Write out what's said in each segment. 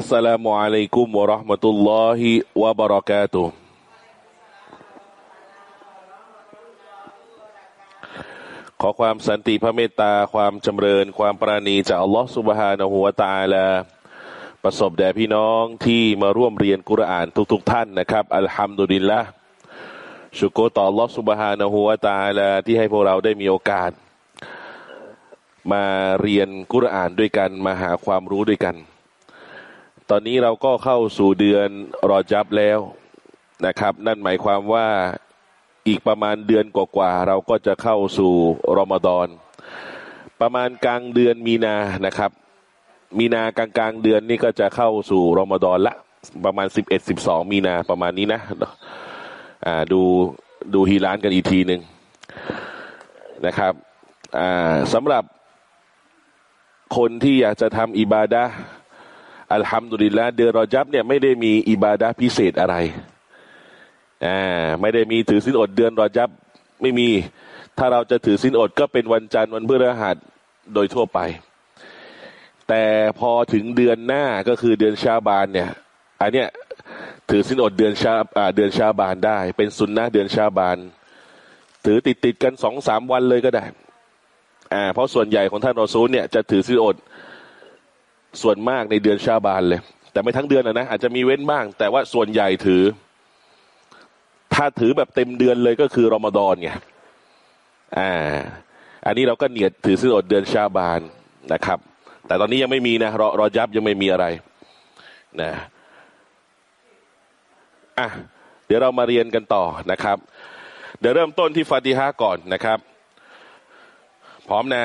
อัสสลามุอะลัยกุมวะราะห์มะตุลลอฮิวะบะเระกตขอความสันติพระเมตตาความจำเริญ ความปราณีจากอัลลอฮฺสุบฮานะหัวตาลาประสบแด่พี่น้องที่มาร่วมเรียนกุรอานทุกๆทท่านนะครับ อัลฮัมดุลิลละชุกโกต่ออัลลอฮฺสุบฮานะหัวตาลาที่ให้พวกเราได้มีโอกาส มาเรียนกุรอานด้วยกัน มาหาความรู้ด้วยกัน ตอนนี้เราก็เข้าสู่เดือนรอจับแล้วนะครับ นั่นหมายความว่าอีกประมาณเดือนกว่าๆเราก็จะเข้าสู่รอมฎอน ประมาณกลางเดือนมีนานะครับ มีนากลางกลางเดือนนี่ก็จะเข้าสู่รอมฎอนละประมาณสิบเอ็ดสิบสองมีนาประมาณนี้นะอ่าดูดูฮีรานกันอีกทีหนึ่งนะครับอ่าสำหรับคนที่อยากจะทำอิบาดะ อัลฮัมดุลิลละเดือนรอจับเนี่ยไม่ได้มีอิบาดะพิเศษอะไรอ่าไม่ได้มีถือสินอดเดือนรอจับไม่มี ถ้าเราจะถือสินอดก็เป็นวันจันทร์วันพฤหัสโดยทั่วไป แต่พอถึงเดือนหน้าก็คือเดือนชาบานเนี่ยอันเนี้ยถือสินอดเดือนชาอ่าเดือนชาบานได้ เป็นสุนนะเดือนชาบาน ถือติดติดกันสองสามวันเลยก็ได้อ่าเพราะส่วนใหญ่ของท่านรอซูลเนี่ยจะถือสินอด ส่วนมากในเดือนชาบานเลย แต่ไม่ทั้งเดือนนะนะอาจจะมีเว้นบ้าง แต่ว่าส่วนใหญ่ถือ ถ้าถือแบบเต็มเดือนเลยก็คือรอมฎอนไงอ่า อันนี้เราก็เนียดถือสินอดเดือนชาบานนะครับ แต่ตอนนี้ยังไม่มีนะรอรอยับยังไม่มีอะไรนะอะเดี๋ยวเรามาเรียนกันต่อนะครับ เดี๋ยวเริ่มต้นที่ฟาติฮะก่อนนะครับ พร้อมนะ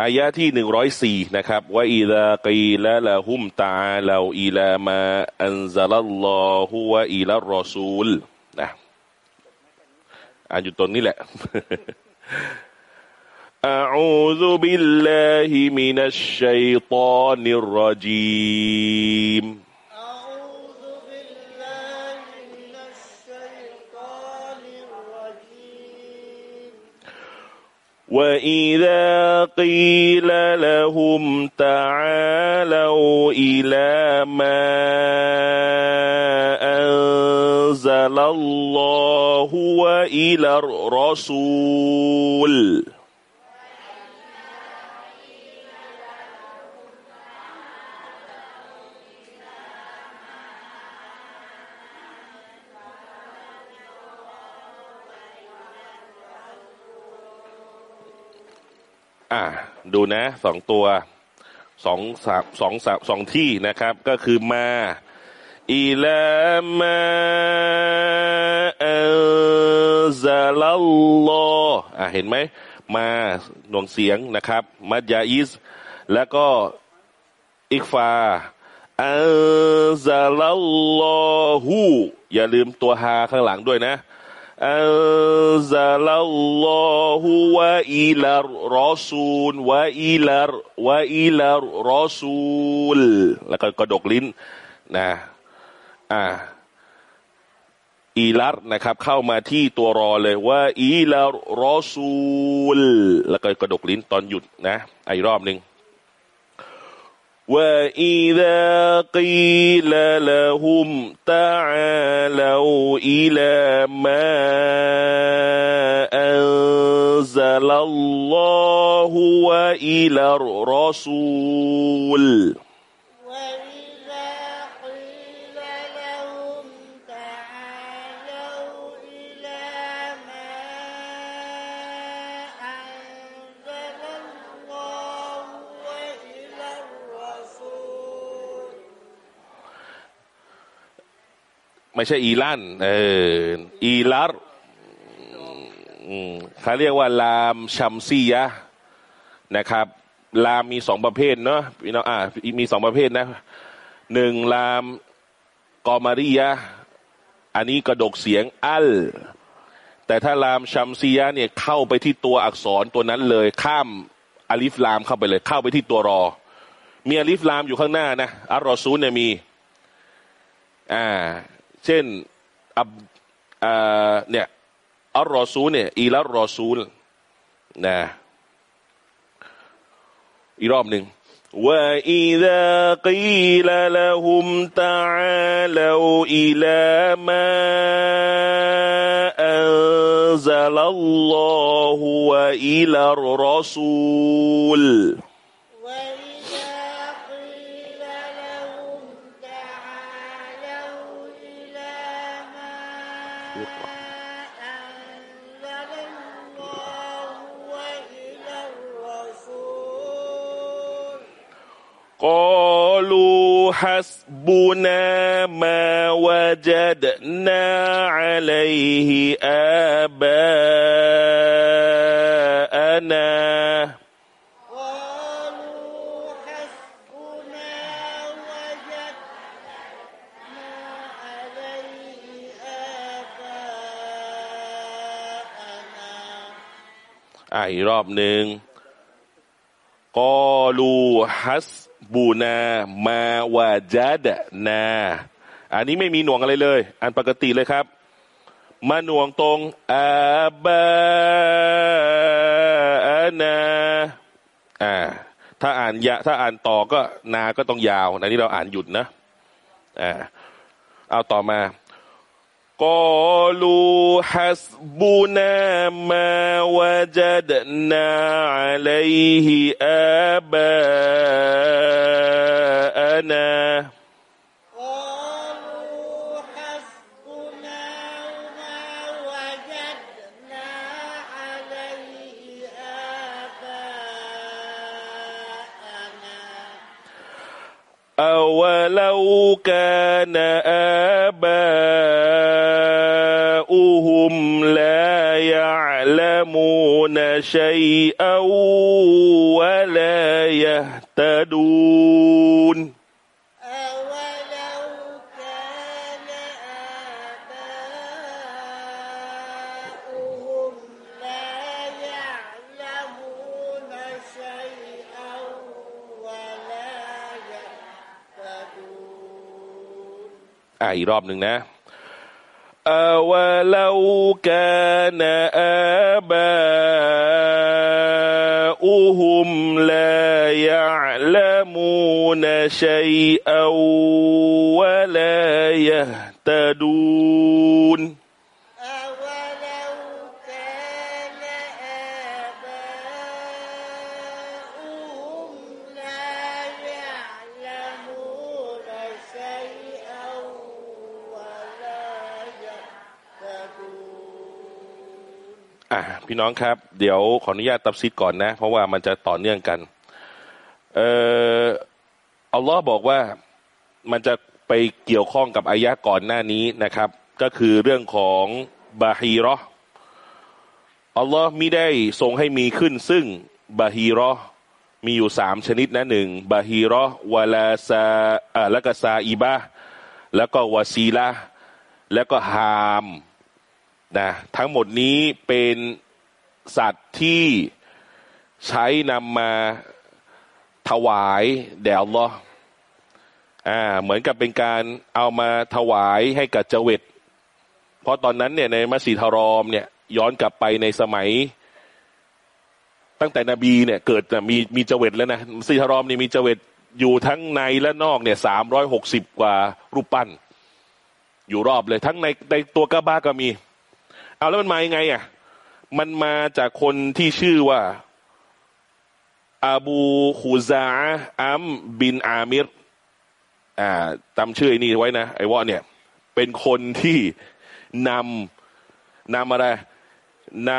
อายะที่หนึ่งร้อยสี่นะครับว่าอิดากีละละหุมตาลาอิลามาอันซาลัลลอฮุวะอิลารอซูลนะอ่านอยู่ตรงนี้แหละ أعوذ بالله من الشيطان الرجيم وإذا قيل لهم تعالوا إلى ما أنزل الله وإلى الرسول อ่า ดูนะสองตัวสองสามสองสามสองที่นะครับ ก็คือมาอิลามาอัลซาลัลลออ่าเห็นไหมมาหน่วงเสียงนะครับ มัดยาอิส แล้วก็อิกฟาอัลซาลัลลอฮูอย่าลืมตัวฮาข้างหลังด้วยนะ อัลซาลัลลอฮุวะอิลารอซูลวะอิลารวะอิลารอซูลแล้วก็กระดกลิ้นนะอ่าอีลัรนะครับ เข้ามาที่ตัวรอเลยว่าอีลารอซูล แล้วก็กระดกลิ้นตอนหยุดนะอีกรอบหนึ่ง وإذا قيل لهم تعالوا إلى ما أنزل الله وإلى الرسول ไม่ใช่อีลันเอออีลัรอืมเขาเรียกว่า ลามชัมซียะนะครับ ลามมีสองประเภทเนาะพี่น้องอ่ามีสองประเภทนะหนึ่งลามกอมารียะอันนี้กระดกเสียงอัล แต่ถ้าลามชัมซียะเนี่ยเข้าไปที่ตัวอักษรตัวนั้นเลย ข้ามอาลิฟลามเข้าไปเลย เข้าไปที่ตัวรอ มีอาลิฟลามอยู่ข้างหน้านะอัลรอซูลเนี่ยมี อ่า เช่นอับอ่าเนี่ยอัลรอซูลเนี่ยอีลัลรอซูลนะอีกรอบหนึ่ง وإذا قيل لهم تعالوا إلى ما أنزل الله وإلى الرسول قالوا حسبنا ما وجدنا عليه آباءنا قالوا حسبنا وجدنا عليه آباءنا อ่าอีกรอบหนึ่งกอลูฮัส บูนามาวาจัดนา อันนี้ไม่มีหน่วงอะไรเลย อันปกติเลยครับ มาหน่วงตรงอาบานาอ่าถ้าอ่านยะถ้าอ่านต่อก็นาก็ต้องยาวอันนี้เราอ่านหยุดนะอ่าเอาต่อมา قالوا حسبنا ما وجدنا عليه آباءنا. آباءنا أولو كان آباؤهم لا يعلمون شيئا ولا يهتدون أولو كان آباؤهم لا يعلمون شيئا ولا يهتدون อ่ะอีกรอบหนึ่งนะ أولو كان آباؤهم لا يعلمون شيئا ولا يهتدون. ครับ เดี๋ยวขออนุญาตตับซิดก่อนนะ เพราะว่ามันจะต่อเนื่องกัน เอ่ออัลลอฮ์บอกว่ามันจะไปเกี่ยวข้องกับอายะก่อนหน้านี้นะครับ ก็คือเรื่องของบาฮีรออัลลอฮ์มิได้ทรงให้มีขึ้น ซึ่งบาฮีรอมีอยู่สามชนิดนะหนึ่งบาฮีรอวาลาซาอ่าแล้วก็ซาอีบะแล้วก็วาซีละแล้วก็ฮามนะทั้งหมดนี้เป็น สัตว์ที่ใช้นำมาถวายแด่อัลลอฮ์อ่าเหมือนกับเป็นการเอามาถวายให้กับเจวิตเพราะตอนนั้นเนี่ยในมัสยิดฮารอมเนี่ยย้อนกลับไปในสมัย ตั้งแต่นบีเนี่ยเกิดมีมีเจวิตแล้วนะมัสยิดฮารอมนี่มีเจวิตอยู่ทั้งในและนอกเนี่ยสามร้อยหกสิบกว่ารูปปั้น อยู่รอบเลยทั้งในในตัวกาบาก็มี เอาแล้วมันมายังไงอะ มันมาจากคนที่ชื่อว่าอาบูฮูซาอัมบินอามิรอ่าจำชื่อไอ้นี่ไว้นะไอ้วะเนี่ย เป็นคนที่นำนำอะไรน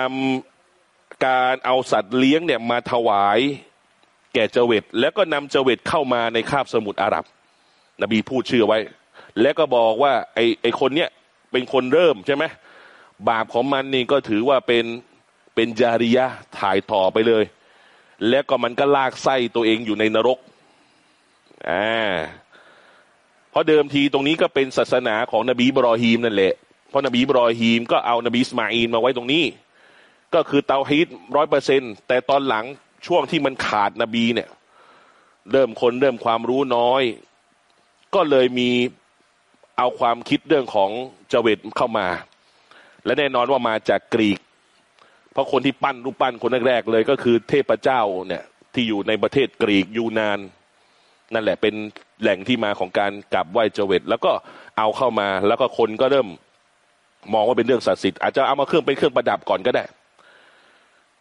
ำการเอาสัตว์เลี้ยงเนี่ยมาถวายแก่เจวิตแล้วก็นำเจวิตเข้ามาในคาบสมุทรอาหรับ นบีพูดชื่อไว้ แล้วก็บอกว่าไอ้ไอ้คนเนี้ยเป็นคนเริ่มใช่ไหม บาปของมันนี่ก็ถือว่าเป็นเป็นจาริยะถ่ายต่อไปเลย แล้วก็มันก็ลากไส้ตัวเองอยู่ในนรกอ่าเพราะเดิมทีตรงนี้ก็เป็นศาสนาของนบีบรอฮีมนั่นแหละ เพราะนบีบรอฮีมก็เอานบีสมาอีนมาไว้ตรงนี้ ก็คือเตาฮีดร้อยเปอร์เซ็นแต่ตอนหลังช่วงที่มันขาดนบีเนี่ย เริ่มคนเริ่มความรู้น้อย ก็เลยมีเอาความคิดเรื่องของเจเวตเข้ามา และแน่นอนว่ามาจากกรีก เพราะคนที่ปั้นรูปปั้นคนแรกๆเลยก็คือเทพเจ้าเนี่ยที่อยู่ในประเทศกรีกยูนาน นั่นแหละเป็นแหล่งที่มาของการกราบไหว้เจเวตแล้วก็เอาเข้ามา แล้วก็คนก็เริ่มมองว่าเป็นเรื่องศักดิ์สิทธิ์อาจจะเอามาเครื่องเป็นเครื่องประดับก่อนก็ได้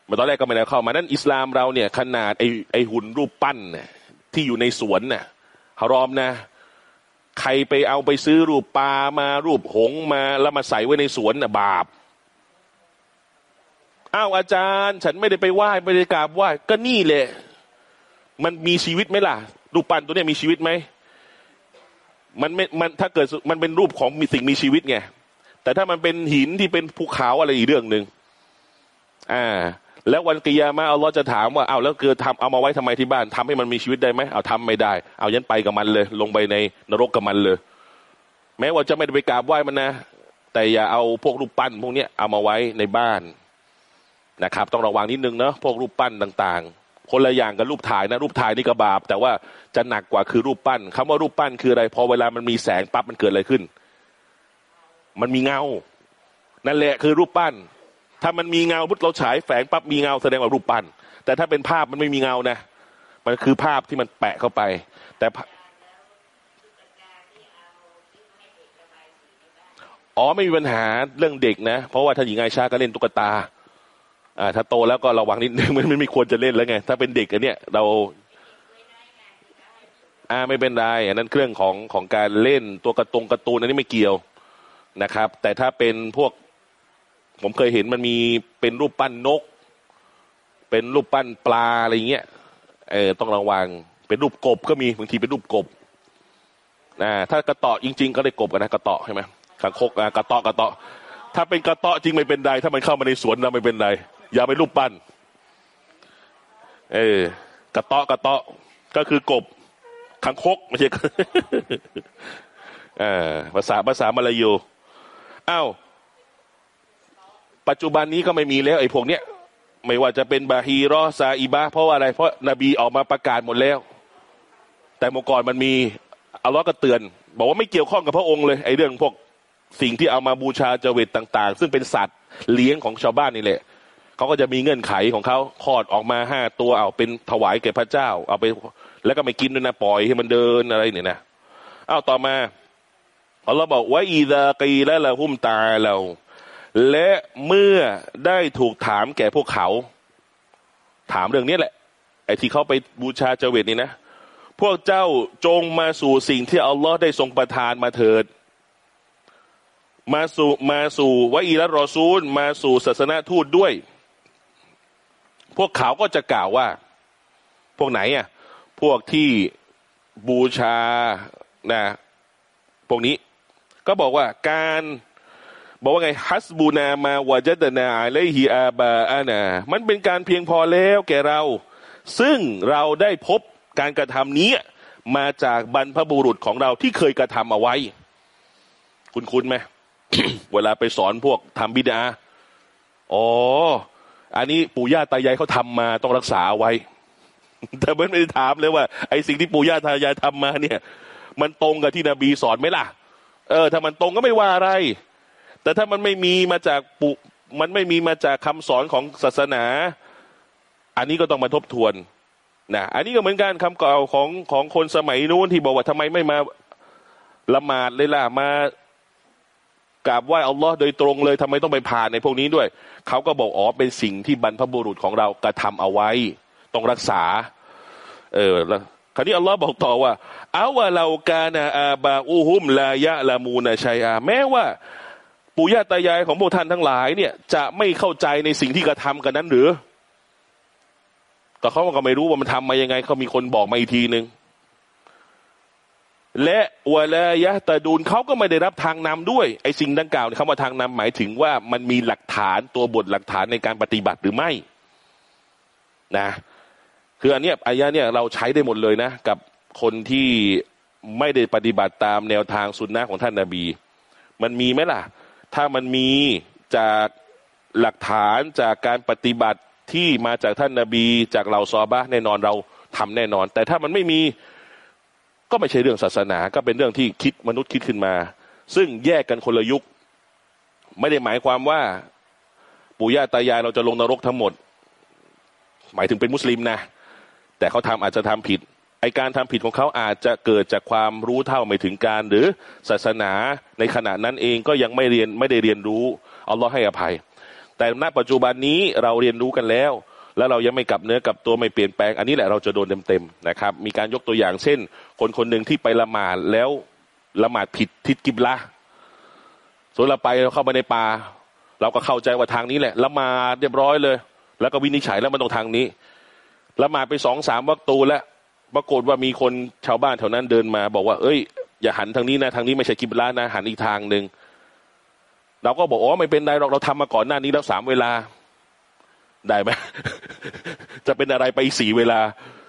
มาตอนแรกก็ไม่ได้เข้ามานั้นอิสลามเราเนี่ยขนาดไอไอหุ่นรูปปั้นเนี่ยที่อยู่ในสวนเนี่ยฮารอมนะ ใครไปเอาไปซื้อรูปปลามารูปหงมาแล้วมาใส่ไว้ในสวนน่ะบาปอ้าวอาจารย์ ฉันไม่ได้ไปไหว้ไม่ได้กราบไหว้ก็นี่แหละ มันมีชีวิตไหมล่ะ รูปปั้นตัวนี้มีชีวิตไหมมันไม่มันถ้าเกิดมันเป็นรูปของมีสิ่งมีชีวิตไงแต่ถ้ามันเป็นหินที่เป็นภูเขาอะไรอีกเรื่องหนึ่งอ่า แล้ววันกิยามะอัลลอฮ์จะถามว่าเอาแล้วเกิดทำเอามาไว้ทำไมที่บ้านทำให้มันมีชีวิตได้ไหมเอาทำไม่ได้ เอายันไปกับมันเลย ลงไปในนรกกับมันเลย แม้ว่าจะไม่ได้ไปกราบไหว้มันนะ แต่อย่าเอาพวกรูปปั้น พวกนี้เอามาไว้ในบ้านนะครับ ต้องระวังนิดนึงเนาะพวกรูปปั้นต่างๆ คนละอย่างกับรูปถ่ายนะรูปถ่ายนี่ก็บาปแต่ว่าจะหนักกว่าคือรูปปั้นคำว่ารูปปั้นคืออะไรพอเวลามันมีแสงปั๊บมันเกิดอะไรขึ้น มันมีเงา นั่นแหละคือรูปปั้น ถ้ามันมีเงาพุทธเราฉายแฝงปั๊บมีเงาแสดงว่ารูปปั้นแต่ถ้าเป็นภาพมันไม่มีเงานะ มันคือภาพที่มันแปะเข้าไป แต่อ๋อไม่มีปัญหาเรื่องเด็กนะ เพราะว่าถ้าหญิงไอชาก็เล่นตุ๊กตาอ่าถ้าโตแล้วก็ระวังนิดนึงมันไม่ควรจะเล่นแล้วไง ถ้าเป็นเด็กอันเนี้ยเราอ่าไม่เป็นไรอันนั้นเครื่องของของการเล่นตัวกระตงกร์ตูนอันนี้ไม่เกี่ยวนะครับ แต่ถ้าเป็นพวก ผมเคยเห็นมันมีเป็นรูปปั้นนก เป็นรูปปั้นปลาอะไรเงี้ยเออต้องระวัง เป็นรูปกบก็มีบางทีเป็นรูปกบนะถ้ากระเตาะจริง ๆ ก็ได้กบกันนะกระเตาะใช่ไหมขังคกกระเตาะกระเตาะถ้าเป็นกระเตาะจริงไม่เป็นไรถ้ามันเข้ามาในสวนเราไม่เป็นไรอย่าไปรูปปั้น เออกระเตาะกระเตาะก็คือกบขังคกไม่ใช่อ่าภาษาภาษามาลายูอ้าว ปัจจุบันนี้ก็ไม่มีแล้วไอ้พวกเนี้ยไม่ว่าจะเป็นบาฮีรอซาอีบะเพราะว่าอะไร เพราะนบีออกมาประกาศหมดแล้ว แต่เมื่อก่อนมันมีอัลลอฮ์ก็เตือน บอกว่าไม่เกี่ยวข้องกับพระองค์เลยไอ้เรื่องพวกสิ่งที่เอามาบูชาเจเวตต่าง ๆ ซึ่งเป็นสัตว์เลี้ยงของชาวบ้านนี่แหละเขาก็จะมีเงื่อนไขของเขาคลอดออกมาห้าตัวเอาเป็นถวายแก่พระเจ้า เอาไป แล้วก็ไม่กินด้วยนะปล่อยให้มันเดินอะไรเนี่ยนะอ้าวต่อมาอัลลอฮ์บอกว่าอีดากีและละหุ่มตาเรา และเมื่อได้ถูกถามแก่พวกเขา ถามเรื่องนี้แหละ ไอ้ที่เขาไปบูชาเจเวตนี่นะ พวกเจ้าจงมาสู่สิ่งที่อัลลอฮ์ได้ทรงประทานมาเถิด มาสู่มาสู่วะอีรัตรอซูล มาสู่ศาสนาทูตด้วย พวกเขาก็จะกล่าวว่า พวกไหนอะ พวกที่บูชานะพวกนี้ ก็บอกว่าการ บอกว่าไงฮัสบูนามาวะจัดนาอะลัยฮิอาบาอานา มันเป็นการเพียงพอแล้วแก่เรา ซึ่งเราได้พบการกระทำนี้มาจากบรรพบุรุษของเราที่เคยกระทำเอาไว้ คุณคุณไหมเวลาไปสอนพวกทำบิดาอ๋อ อันนี้ปู่ย่าตายายเขาทำมาต้องรักษาเอาไว้ แต่ไม่ได้ถามเลยว่า ไอ้สิ่งที่ปู่ย่าตายายทำมาเนี่ย มันตรงกับที่นบีสอนไหมล่ะ เออ ถ้ามันตรงก็ไม่ว่าอะไร แต่ถ้ามันไม่มีมาจากปุมันไม่มีมาจากคำสอนของศาสนา อันนี้ก็ต้องมาทบทวนนะอันนี้ก็เหมือนกันคำกล่าวของของคนสมัยนู้นที่บอกว่าทำไมไม่มาละหมาดเลยล่ะมากราบไหว้อัลลอฮ์โดยตรงเลยทำไมต้องไปผ่านในพวกนี้ด้วย เขาก็บอกอ๋อเป็นสิ่งที่บรรพบุรุษของเรากระทำเอาไว้ ต้องรักษา เออแล้วคราวนี้อัลลอฮ์บอกต่อว่าอาวะเรากานาอาบาอูฮุมลายะลามูนาชัยอาแม้ว่า ปู่ย่าตายายของพวกท่านทั้งหลายเนี่ย จะไม่เข้าใจในสิ่งที่กระทำกันนั้นหรือ แต่เขาก็ไม่รู้ว่ามันทำมายังไงเขามีคนบอกมาอีกทีหนึ่งและวะลายะตะดูนเขาก็ไม่ได้รับทางนำด้วยไอ้สิ่งดังกล่าวเนี่ยคำว่าทางนำหมายถึงว่ามันมีหลักฐานตัวบทหลักฐานในการปฏิบัติหรือไม่นะ คืออันเนี้ยอายะเนี่ยเราใช้ได้หมดเลยนะ กับคนที่ไม่ได้ปฏิบัติตามแนวทางสุนนะของท่านนาบี มันมีไหมล่ะ ถ้ามันมีจากหลักฐานจากการปฏิบัติที่มาจากท่านนาบีจากเหล่าซอบะแน่นอนเราทำแน่นอน แต่ถ้ามันไม่มีก็ไม่ใช่เรื่องศาสนา ก็เป็นเรื่องที่คิดมนุษย์คิดขึ้นมา ซึ่งแยกกันคนละยุค ไม่ได้หมายความว่า ปู่ย่าตายายเราจะลงนรกทั้งหมด หมายถึงเป็นมุสลิมนะ แต่เขาทำอาจจะทำผิด ไอการทำผิดของเขาอาจจะเกิดจากความรู้เท่าไม่ถึงการ หรือศาสนาในขณะนั้นเองก็ยังไม่เรียนไม่ได้เรียนรู้อัลลอฮ์ให้อภัย แต่ณปัจจุบันนี้เราเรียนรู้กันแล้ว แล้วเรายังไม่กลับเนื้อกลับตัวไม่เปลี่ยนแปลง อันนี้แหละเราจะโดนเต็มๆนะครับ มีการยกตัวอย่างเช่น คนคนหนึ่งที่ไปละหมาดแล้วละหมาดผิดทิศกิบละส่วนเราไปเราเข้ามาในป่า เราก็เข้าใจว่าทางนี้แหละละหมาดเรียบร้อยเลย แล้วก็วินิจฉัยแล้วมันตรงทางนี้ละหมาดไปสองสามวักตูแล้ว ปรากฏว่ามีคนชาวบ้านแถวนั้นเดินมา บอกว่า เอ้ย อย่าหันทางนี้นะ ทางนี้ไม่ใช่กิบละนะ หันอีกทางหนึ่งเราก็บอกอ๋อไม่เป็นไรหรอกเราทำมาก่อนหน้านี้แล้วสามเวลา ได้ไหมจะเป็นอะไรไปสี่เวลา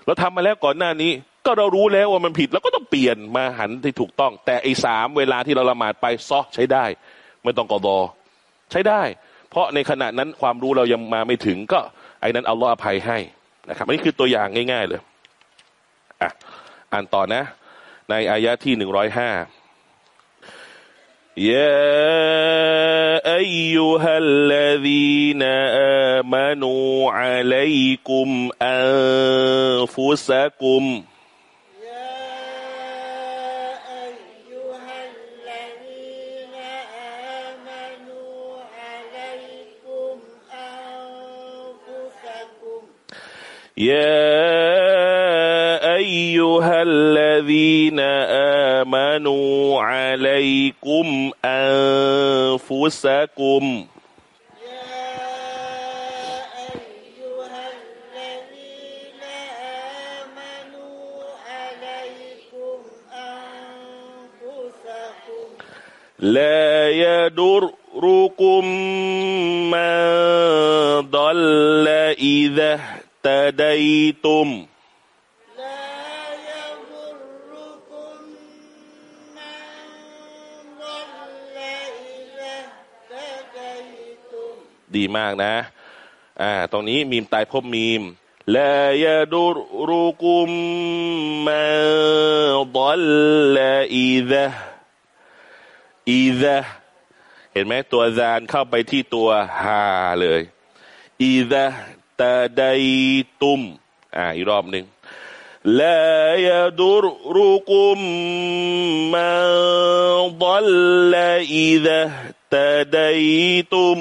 เราทำมาแล้วก่อนหน้านี้ ก็เรารู้แล้วว่ามันผิดเราก็ต้องเปลี่ยนมาหันที่ถูกต้อง แต่ไอ้สามเวลาที่เราละหมาดไปซอใช้ได้ ไม่ต้องกอดอใช้ได้ เพราะในขณะนั้นความรู้เรายังมาไม่ถึง ก็ไอ้นั้นเอัลลออภัยให้นะครับอันนี้คือตัวอย่างง่าย ๆ เลย อ่ะอ่านต่อนะ ในอายะที่หนึ่งร้อยห้า يا أيها الذين آمنوا عليكم أنفسكم يا أيها الذين آمنوا عليكم أنفسكم มากนะอ่าตรงนี้มีมตายพบมีมลายาดูรุกุมมาดัลลอีดะอีดะเห็นไหมตัวจานเข้าไปที่ตัวฮาเลยอีดะตาไดตุมอ่าอีกรอบหนึ่งลายาดูรุกุมมาดัลลอีดะตาไดตุม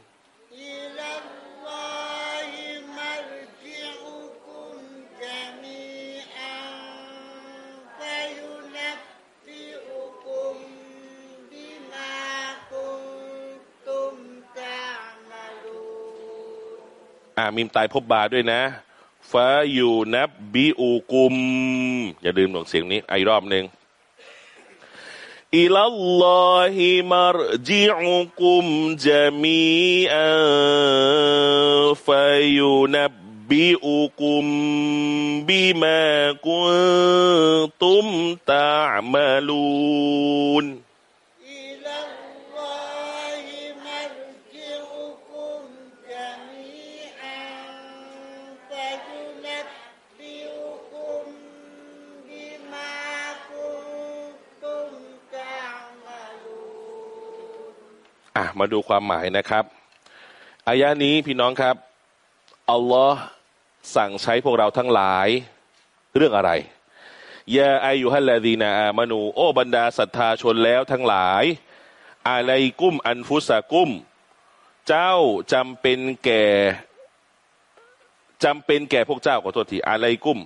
อามีมตายพบบาด้วยนะฟาอยู่นับบิอูกุม อย่าลืมหลงเสียงนี้อีกรอบหนึ่งอิลลอฮิมารจิอุกุมจามีอันฟายูนับบิอูกุมบิมากุนตุมตะมาลูน อะมาดูความหมายนะครับอายะนี้พี่น้องครับอัลลอฮ์สั่งใช้พวกเราทั้งหลายเรื่องอะไรยาอายุฮัลลาดีนาอามานูโอบรรดาศรัทธาชนแล้วทั้งหลาย อาไลกุ้มอันฟุสากุ้ม เจ้าจำเป็นแก่จำเป็นแก่พวกเจ้าขอโทษทีอาไลกุ้ม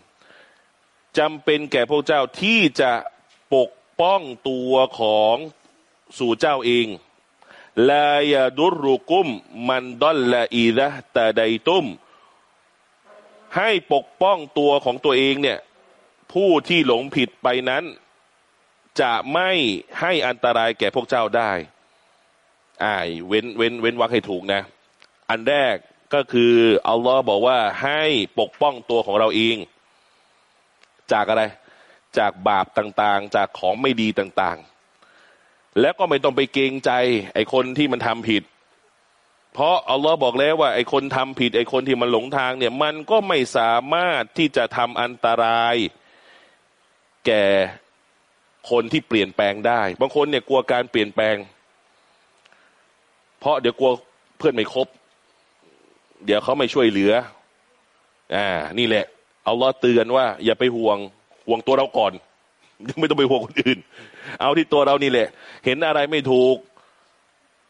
จำเป็นแก่พวกเจ้าที่จะปกป้องตัวของสู่เจ้าเอง ลายาดุรุกุม มันดอลละอีดะตาไดตุม ให้ปกป้องตัวของตัวเองเนี่ย ผู้ที่หลงผิดไปนั้น จะไม่ให้อันตรายแก่พวกเจ้าได้อ่ายเว้นเว้นเว้นวรรคให้ถูกนะ อันแรกก็คืออัลลอฮ์บอกว่าให้ปกป้องตัวของเราเอง จากอะไร จากบาปต่างๆ จากของไม่ดีต่างๆ แล้วก็ไม่ต้องไปเกรงใจ ไอ้คนที่มันทำผิด เพราะอัลลอฮ์บอกแล้วว่าไอ้คนทำผิด ไอ้คนที่มันหลงทางเนี่ย มันก็ไม่สามารถที่จะทำอันตราย แก่คนที่เปลี่ยนแปลงได้ บางคนเนี่ยกลัวการเปลี่ยนแปลง เพราะเดี๋ยวกลัวเพื่อนไม่ครบเดี๋ยวเขาไม่ช่วยเหลือ อ่า นี่แหละอัลลอฮ์เตือนว่า อย่าไปห่วงห่วงตัวเราก่อน ไม่ต้องไปห่วงคนอื่น เอาที่ตัวเรานี่แหละ เห็นอะไรไม่ถูก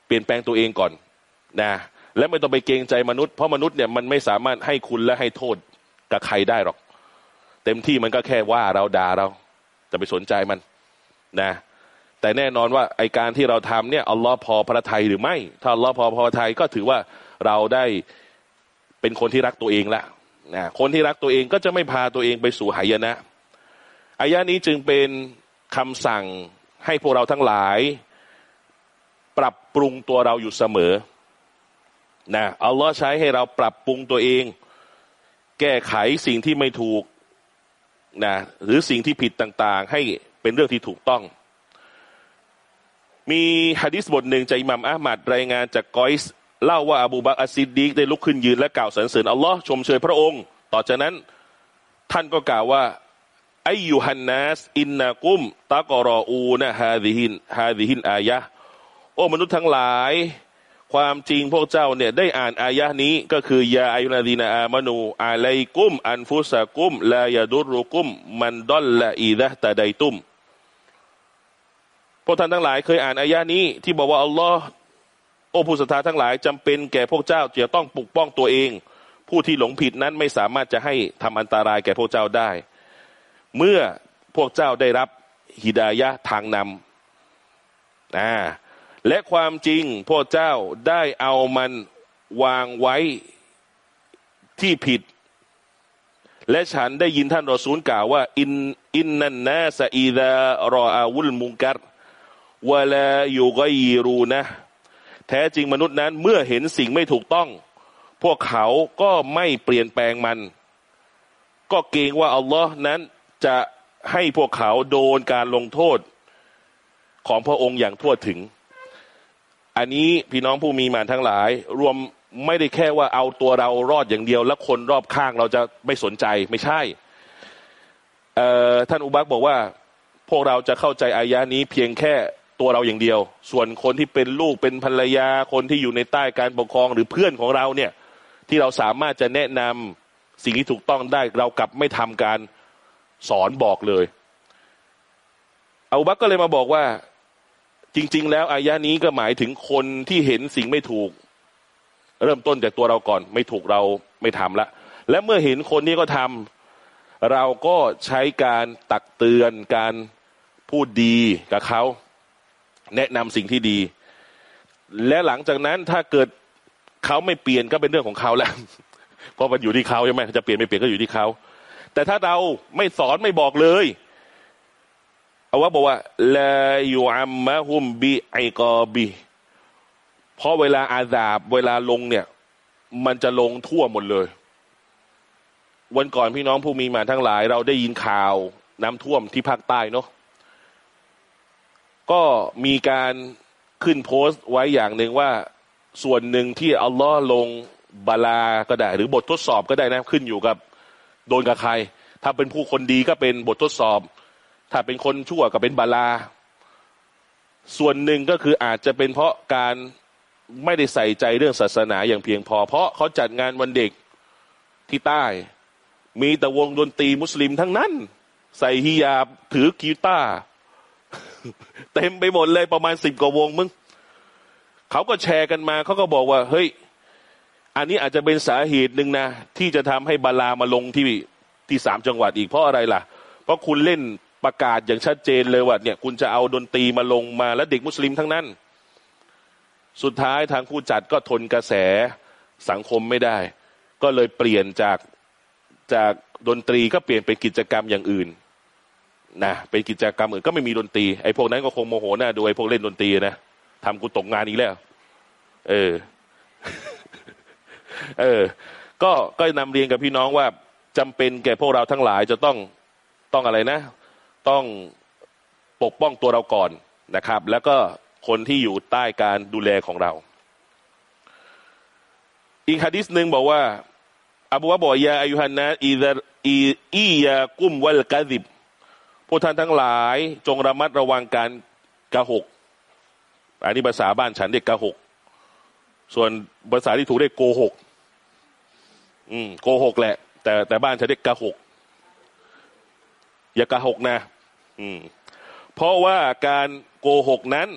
เปลี่ยนแปลงตัวเองก่อนนะและไม่ต้องไปเกรงใจมนุษย์เพราะมนุษย์เนี่ยมันไม่สามารถให้คุณและให้โทษกับใครได้หรอก เต็มที่มันก็แค่ว่าเราด่าเราจะไปสนใจมันนะ แต่แน่นอนว่าไอการที่เราทำเนี่ยอัลลอฮ์พอพระทัยหรือไม่ ถ้าอัลลอฮ์พอพระทัยก็ถือว่าเราได้เป็นคนที่รักตัวเองละนะคนที่รักตัวเองก็จะไม่พาตัวเองไปสู่หายนะอายะนี้จึงเป็น คำสั่งให้พวกเราทั้งหลาย ปรับปรุงตัวเราอยู่เสมอนะอัลลอฮ์ใช้ให้เราปรับปรุงตัวเอง แก้ไขสิ่งที่ไม่ถูกนะหรือสิ่งที่ผิดต่างๆ ให้เป็นเรื่องที่ถูกต้อง มีฮะดิษบทหนึ่งจากอิหม่ามอะหมัดรายงานจากกอยส์เล่าว่าอบูบักอัสซิดดีกได้ลุกขึ้นยืนและกล่าวสรรเสริญอัลลอฮ์ชมเชยพระองค์ ต่อจากนั้นท่านก็กล่าวว่า أيها الناس إنكم تقرؤون هذه هذه الآية โอ้มนุษย์ทั้งหลาย ความจริงพวกเจ้าเนี่ยได้อ่านอายะนี้ก็คือيا أيها الذين آمنوا عليكم أنفسكم لا يضركم มันดอลละอีดะตะไดตุมพวกท่านทั้งหลายเคยอ่านอายะนี้ ที่บอกว่าอัลลอฮ์โอ้ผู้ศรัทธาทั้งหลายจำเป็นแก่พวกเจ้าจะต้องปกป้องตัวเอง ผู้ที่หลงผิดนั้นไม่สามารถจะให้ทำอันตรายแก่พวกเจ้าได้ เมื่อพวกเจ้าได้รับฮิดายะทางนำอ่าและความจริงพวกเจ้าได้เอามันวางไว้ที่ผิด และฉันได้ยินท่านรอซูลกล่าวว่า อินอินนันนาสอีดารออาวุลมุงกัรวะลาอยู่กยีรูนะ แท้จริงมนุษย์นั้นเมื่อเห็นสิ่งไม่ถูกต้อง พวกเขาก็ไม่เปลี่ยนแปลงมัน ก็เกรงว่าอัลลอฮ์นั้น จะให้พวกเขาโดนการลงโทษของพระองค์อย่างทั่วถึง อันนี้พี่น้องผู้มีมานทั้งหลาย รวมไม่ได้แค่ว่าเอาตัวเรารอดอย่างเดียว แล้วคนรอบข้างเราจะไม่สนใจไม่ใช่ท่านอุบักบอกว่า พวกเราจะเข้าใจอายะนี้เพียงแค่ตัวเราอย่างเดียว ส่วนคนที่เป็นลูกเป็นภรรยาคนที่อยู่ในใต้การปกครองหรือเพื่อนของเราเนี่ย ที่เราสามารถจะแนะนำสิ่งที่ถูกต้องได้เรากลับไม่ทำการ สอนบอกเลยอาบักก็เลยมาบอกว่า จริง ๆ แล้วอายะนี้ก็หมายถึงคนที่เห็นสิ่งไม่ถูก เริ่มต้นจากตัวเราก่อน ไม่ถูกเราไม่ทำละ และเมื่อเห็นคนนี้ก็ทำเราก็ใช้การตักเตือนการพูดดีกับเขา แนะนำสิ่งที่ดี และหลังจากนั้นถ้าเกิดเขาไม่เปลี่ยนก็เป็นเรื่องของเขาแล้วเพราะมันอยู่ที่เขาใช่ไหมจะเปลี่ยนไม่เปลี่ยนก็อยู่ที่เขา แต่ถ้าเราไม่สอนไม่บอกเลยเอาว่าบอกว่าลายูอัมมะฮุมบิไอกอบีเพราะเวลาอาซาบ เวลาลงเนี่ย มันจะลงทั่วหมดเลย วันก่อนพี่น้องผู้มีมาทั้งหลาย เราได้ยินข่าวน้ำท่วมที่ภาคใต้เนาะก็มีการขึ้นโพสต์ไว้อย่างหนึ่งว่าส่วนหนึ่งที่อัลลอฮ์ลงบาลาก็ได้ หรือบททดสอบก็ได้นะขึ้นอยู่กับ โดนกับใคร ถ้าเป็นผู้คนดีก็เป็นบททดสอบ ถ้าเป็นคนชั่วก็เป็นบาลา ส่วนหนึ่งก็คืออาจจะเป็นเพราะการไม่ได้ใส่ใจเรื่องศาสนาอย่างเพียงพอ เพราะเขาจัดงานวันเด็กที่ใต้ มีแต่วงดนตรีมุสลิมทั้งนั้น ใส่ฮิยาบถือกีตาร์เต็มไปหมดเลยประมาณสิบกว่าวงมึงเขาก็แชร์กันมาเขาก็บอกว่า เฮ้ย อันนี้อาจจะเป็นสาเหตุหนึ่งนะ ที่จะทำให้บาลามาลงที่ที่สามจังหวัดอีกเพราะอะไรล่ะ เพราะคุณเล่นประกาศอย่างชัดเจนเลยว่าเนี่ยคุณจะเอาดนตรีมาลงมาแล้วเด็กมุสลิมทั้งนั้น สุดท้ายทางผู้จัดก็ทนกระแสสังคมไม่ได้ ก็เลยเปลี่ยนจากจากดนตรีก็เปลี่ยนเป็นกิจกรรมอย่างอื่นนะเป็นกิจกรรมอื่นก็ไม่มีดนตรีไอ้พวกนั้นก็คงโมโหหน้าดูไอ้พวกเล่นดนตรีนะทำกูตกงานอีกแล้ว เออ เออ ก็ก็นำเรียนกับพี่น้องว่าจำเป็นแก่พวกเราทั้งหลายจะต้องต้องอะไรนะ ต้องปกป้องตัวเราก่อนนะครับ แล้วก็คนที่อยู่ใต้การดูแลของเรา อีกฮะดิษหนึ่งบอกว่าอบูบะบอกยาอายุฮันนะอีดอีอียากุมวัลกาดิบพวกท่านทั้งหลายจงระมัดระวังการกระหก อันนี้ภาษาบ้านฉันเรียกกระหก ส่วนภาษาที่ถูกเรียกโกหก อืมโกหกแหละ แต่แต่บ้านฉันเรียกกะหก อย่ากะหกนะ อืม เพราะว่าการโกหกนั้น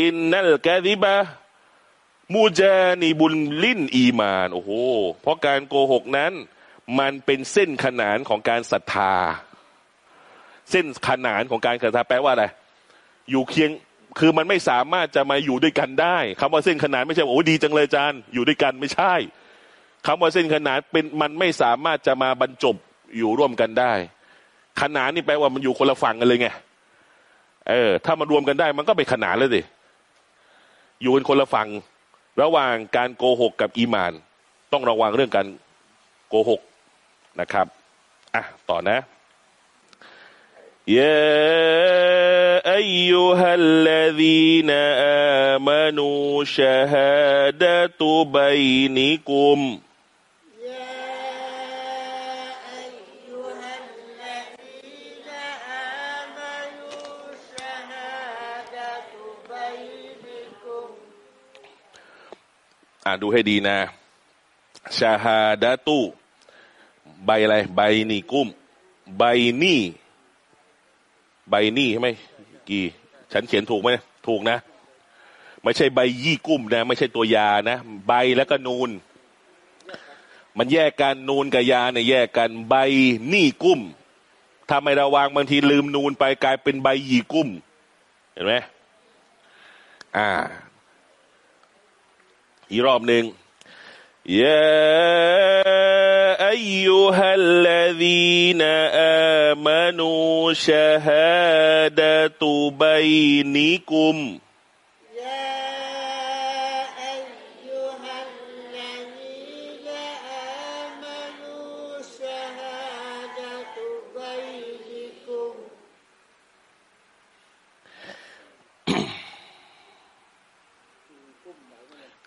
อินนัลแกดิบะมูจานีบุญลิ้นอีมาน โอ้โห เพราะการโกหกนั้น มันเป็นเส้นขนานของการศรัทธา เส้นขนานของการศรัทธาแปลว่าอะไร อยู่เคียง คือมันไม่สามารถจะมาอยู่ด้วยกันได้คำว่าเส้นขนานไม่ใช่โอ้ดีจังเลยจานอยู่ด้วยกันไม่ใช่ คำว่าเส้นขนานเป็นมันไม่สามารถจะมาบรรจบอยู่ร่วมกันได้ ขนานนี่แปลว่ามันอยู่คนละฝั่งกันเลยไงเออ ถ้ามารวมกันได้ มันก็ไปขนานแล้วสิอยู่กันคนละฝั่งระหว่างการโกหกกับอีมาน ต้องระวังเรื่องการโกหกนะครับอะต่อนะยาอายุฮัลลดีนอามานูชาฮดตุบัยนิกุม อ่าดูให้ดีนะชาฮาดาตุใบอะไรใบนี่กุ้ม ใบนี่ใบนี่ใช่ไหมกี่ ฉันเขียนถูกไหมถูกนะ ไม่ใช่ใบยี่กุ้มนะ ไม่ใช่ตัวยานะ ใบแล้วก็นูน มันแยกกันนูนกับยาเนี่ยแยกกันใบนี่กุ้มถ้าไม่ระวังบางทีลืมนูนไปกลายเป็นใบยี่กุ้ม เห็นไหมอ่า อีกรอบหนึ่งยาอายุฮั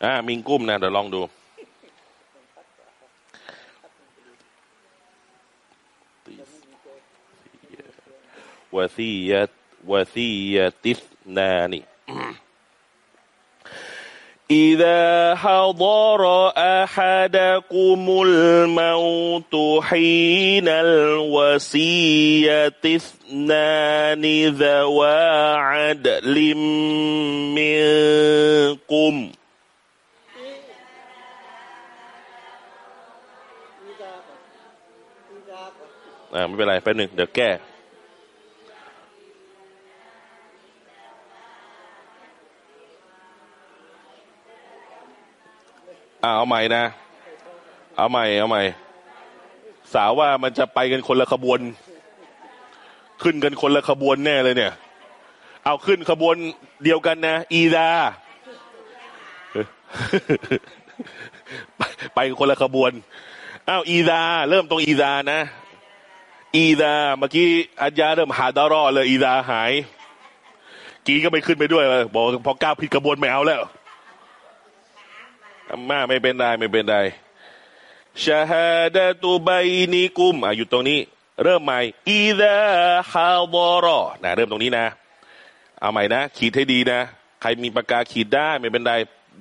อ่า มิงกุ้มนะเดี๋ยวลองดู วะซียะวะซียะติส นานี่ إذا حضر أحدكم الموت حين الوصية اثنان ذوى عدل منكم อ่าไม่เป็นไรแป๊บหนึ่งเดี๋ยวแก้อ่าเอาใหม่นะ เอาใหม่ เอาใหม่ สาวว่ามันจะไปกันคนละขบวน ขึ้นกันคนละขบวนแน่เลยเนี่ย เอาขึ้นขบวนเดียวกันนะ อีดา ไปคนละขบวนอ้าวอีดา เริ่มตรงอีดานะ อีดาเมื่อกี้อัญญาเริ่มหาดารอเลยอีดาหาย กีก็ไม่ขึ้นไปด้วยเลยบอกพอก้าวผิดกระบวนไม่เอาแล้วอามาไม่เป็นไรไม่เป็นไรชาฮาดะตุบัยนิกุมอะอยู่ตรงนี้ เริ่มใหม่อีดาฮาดารอนะเริ่มตรงนี้นะ เอาใหม่นะ ขีดให้ดีนะ ใครมีปากกาขีดได้ไม่เป็นไร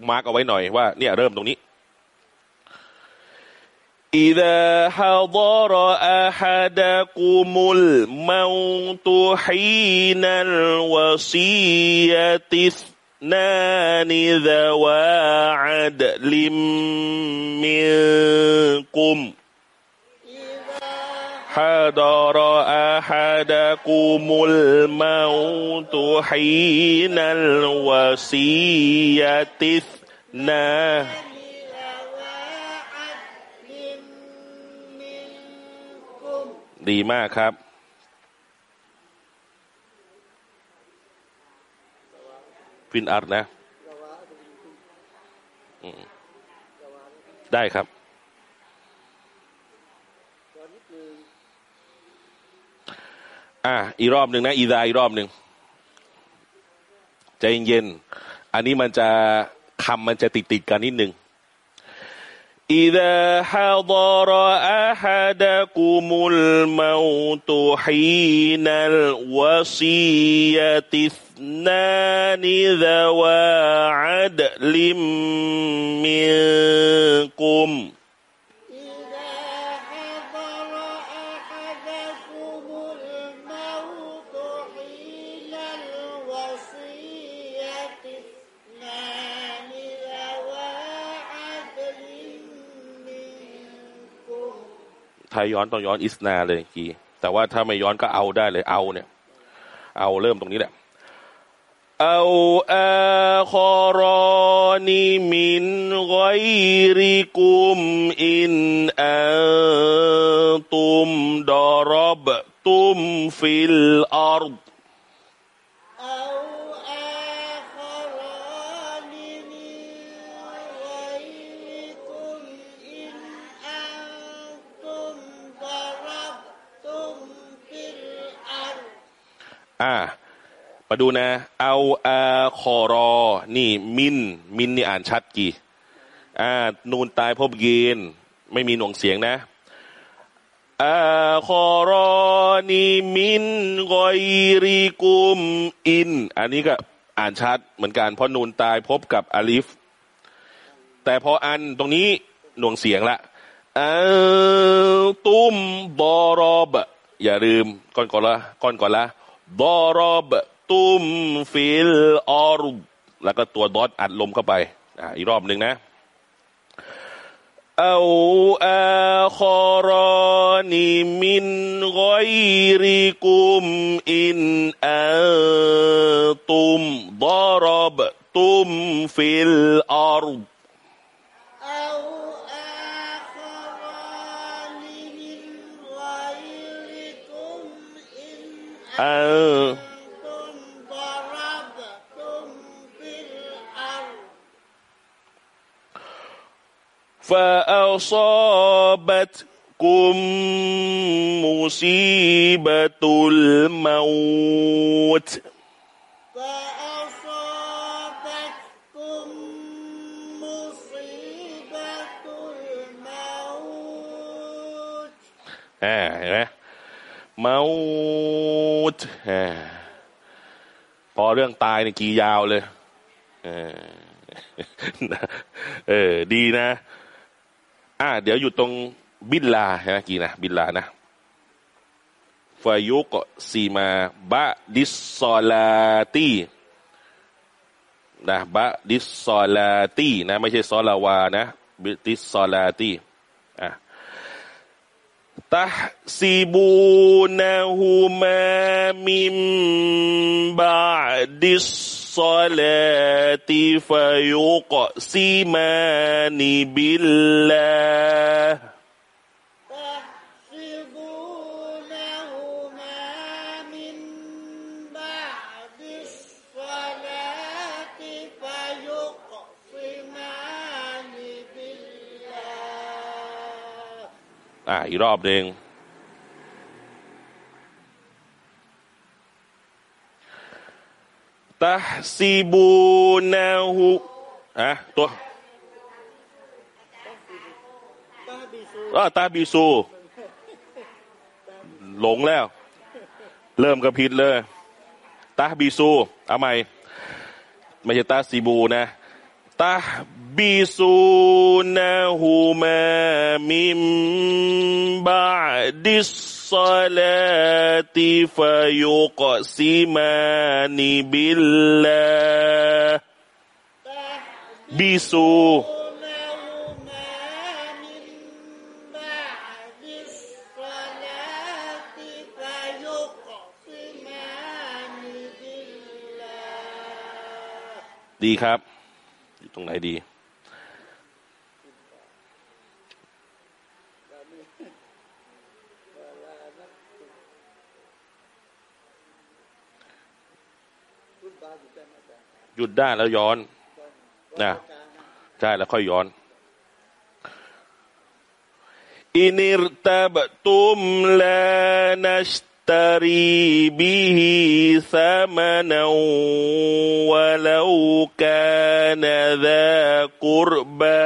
มาร์กเอาไว้หน่อยว่าเนี่ยเริ่มตรงนี้ إذا حضر أحدكم الموت حين الوصية اثنان ذوى عدل منكم. حضر أحدكم الموت حين الوصية اثنان. ดีมากครับฟินอาร์นะ ได้ครับ อะ อีกรอบหนึ่งนะ อีดาอีกรอบหนึ่งใจเย็น อันนี้มันจะคำมันจะติดติดกันนิดหนึ่ง إذا حضر أحدكم الموت حين الوصية اثنان ذوى عدل منكم ถ้าย้อนต้องย้อนอิสนาเลยกีแต่ว่าถ้าไม่ย้อนก็เอาได้เลยเอาเนี่ย เอาเริ่มตรงนี้แหละأو آخران من غيركم إن أنتم ضربتم في الأرض มาดูนะ เอาอาคอรอ นี่ มิน มินนี่อ่านชัดกี่ อ่า นูนตายพบเยนไม่มีหน่วงเสียงนะอาคอรอนีมินกอยริกุมอิน อันนี้ก็อ่านชัดเหมือนกัน เพราะนูนตายพบกับอาลิฟ แต่พออันตรงนี้หน่วงเสียงละอัลตุมบอรอบ อย่าลืม ก่อนก่อนละก่อนก่อนละบอรอบ ตุมฟิลออรุแล้วก็ตัวดอทอัดลมเข้าไปอ่าอีกรอบหนึ่งนะเอาอาคอรนิมินกอยริกุมอินอัตุมดารบตุมฟิลออรุ فأصابتكم مصيبة الموت فأصابتكم مصيبة الموت อ่าเห็นไหมเมาส์อ่า พอเรื่องตายเนี่ยกียาวเลย เออ เออ ดีนะ อ่า เดี๋ยวอยู่ตรงบิลลาใช่ไหมกี่นะบิลลานะฟายุกซีมาบะดิสซอลาตีนะบะดิสซอลาตีนะ ไม่ใช่ซอลาวานะบิดิสซอลาตีอะ تحسبونهما من بعد الصلاة فيقسمان بالله. อะอีกรอบหนึ่งตะซีบูนาหูอะตัวตาบิสูอะตาบีซู หลงแล้ว เริ่มกระพิดเลยตาบีซู เอาใหม่ไม่ใช่ตาซีบูนะตา บีซูนะฮูมามิมบาดิสซาลาติฟายุกซิมานิบิลลาบิซู تحسبونهما من بعد الصلاة فيقسمان بالله ดีครับ อยู่ตรงไหนดี หยุดได้แล้วย้อนนะใช่แล้วค่อยย้อนอินิรตบตุมลานัชตรีบิฮิสมนาวะลาวกานดากุรบา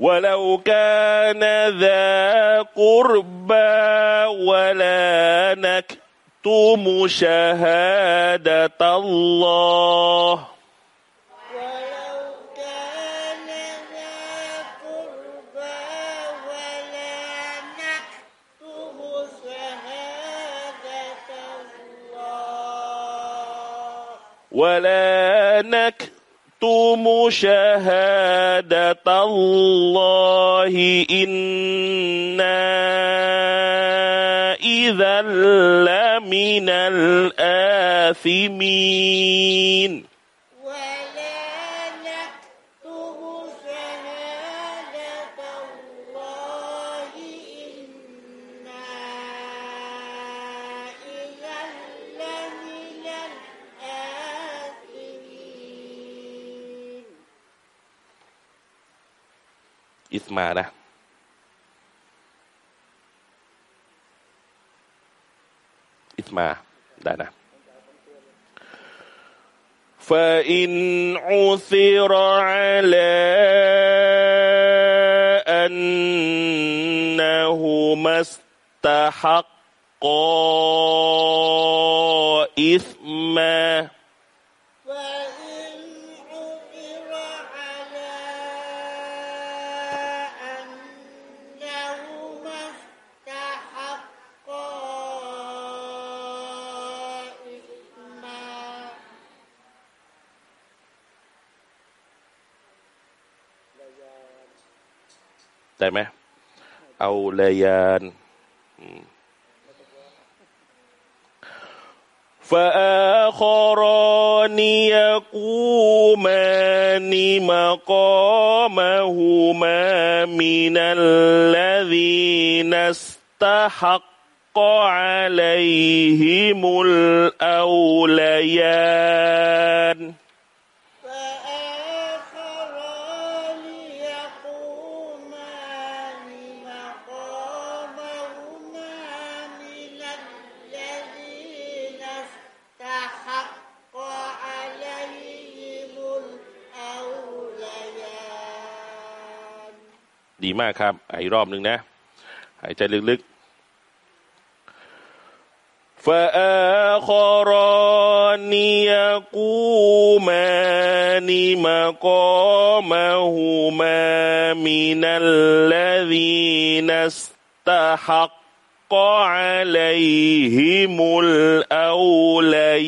ولو كان ذا قربى ولا نكتم شهادة الله. ولو كان ذا قربى ولا نكتم شهادة الله. ولا نكتم شهادة الله إنا إذا لمن الآثمين มานะ อิสมา ได้นะ فإن عثر على أنهما استحقا إثما ได้ไหมเอาเลยานฟาคอรนียกูมานิมากอมหูมามินัลลดีนัสตะฮักก์อะลัยฮิมุลเอาลยาน มากครับอีกรอบหนึ่งนะ หายใจลึกๆ فآخران يقومان مقامهما من الذين استحق عليهم الأوليان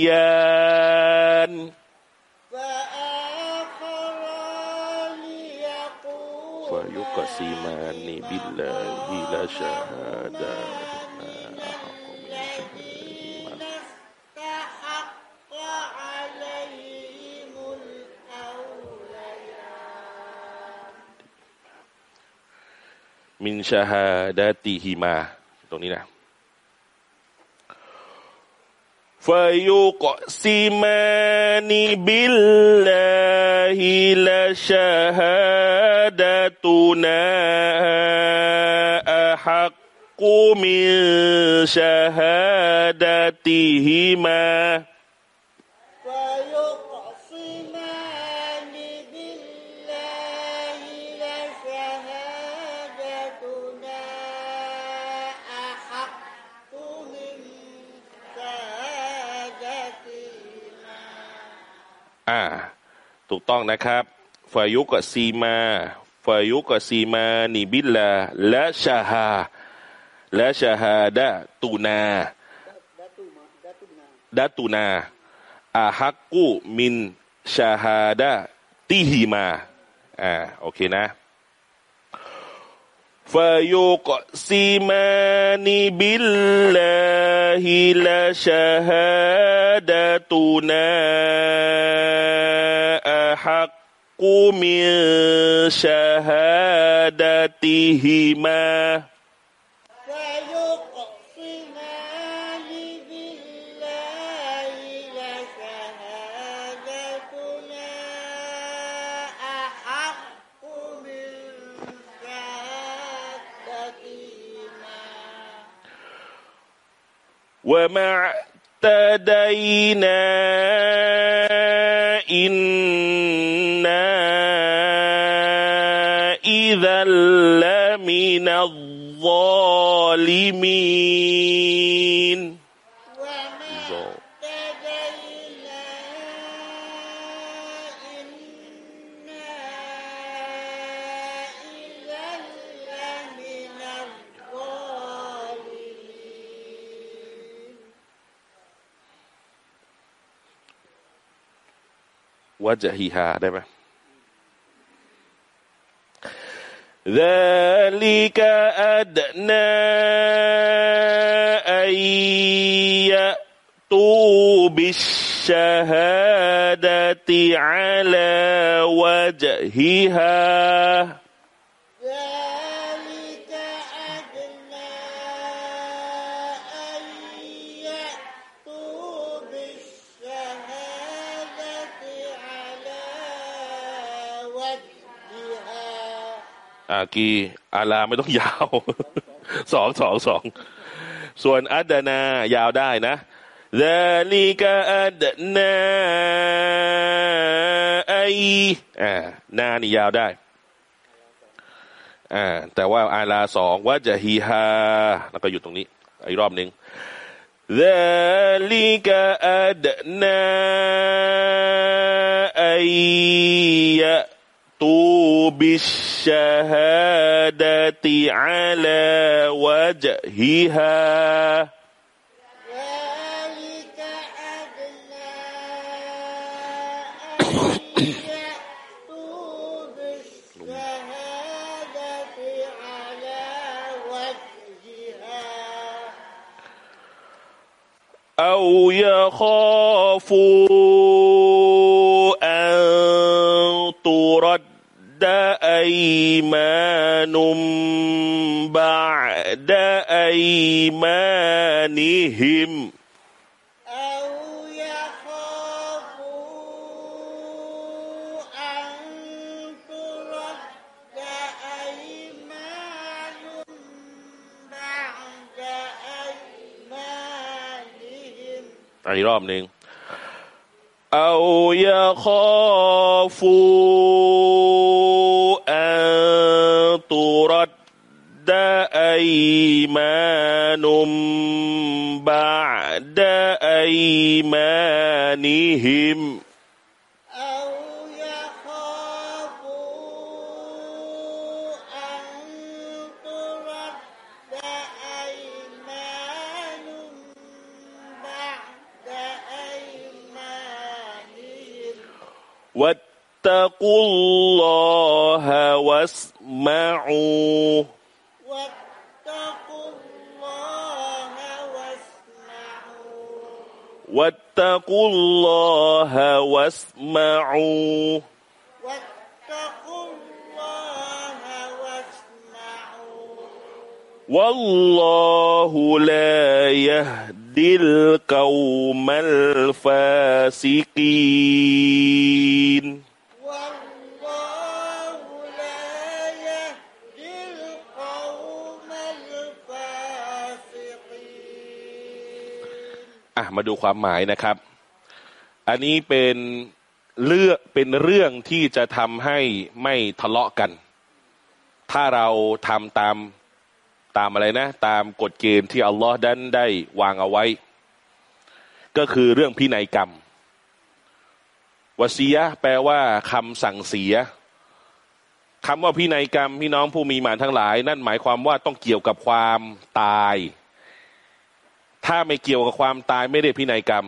فيقسمان بالله لشهادتنا أحق من شهادتهما استحق عليهم الأوليان มินชาฮาดาติฮิมา ตรงนี้นะ فيقسمان بالله لشهادتنا أحق من شهادتهما ถูกต้องนะครับฟายุกซีมาฟายุกซีมานิบิลลาและชาฮาและชาฮาดะตูนาดะตูนาอาฮักกูมินชาฮาดะติฮิมาอ่าโอเคนะ فيقسمان بالله لشهادتنا أحق من شهادتهما وما اعتدينا إنا إذا لمن الظالمين. وجهها ได้ไหม ذلك أدنى أن يأتوا بالشهادة على وجهها อ่ากีอาลาไม่ต้องยาว สองสองสองส่วนอัดนายาวได้นะ ذلك أدنى أي อ่านานี่ยาวได้ อ่า แต่ว่าอาลาสองว่าจะฮีฮาแล้วก็อยู่ตรงนี้ อีกรอบหนึ่ง ذلك أدنى أن يأتوا بالشهادة على وجهها. ذلك أدنى أن يأتوا بالشهادة على وجهها. أو يخافوا أن ترد أيمان بعد أيمانهم أو يخافوا أن ترد أيمان بعد أيمانهم อีกรอบหนึ่ง أو يخافوا أن ترد أيمان بعد أيمانهم واتقوا الله واسمعوا. واتقوا الله واسمعوا. واتقوا الله واسمعوا. واتقوا الله واسمعوا. والله لا يهدي القوم الفاسقين. อะมาดูความหมายนะครับ อันนี้เป็นเรื่องเป็นเรื่องที่จะทำให้ไม่ทะเลาะกัน ถ้าเราทำตามตามอะไรนะ ตามกฎเกณฑ์ที่อัลลอฮ์ดันได้วางเอาไว้ ก็คือเรื่องพินัยกรรมวสียะแปลว่าคำสั่งเสียคำว่าพินัยกรรมพี่น้องผู้มีหมานทั้งหลาย นั่นหมายความว่าต้องเกี่ยวกับความตาย ถ้าไม่เกี่ยวกับความตายไม่ได้พินัยกรรม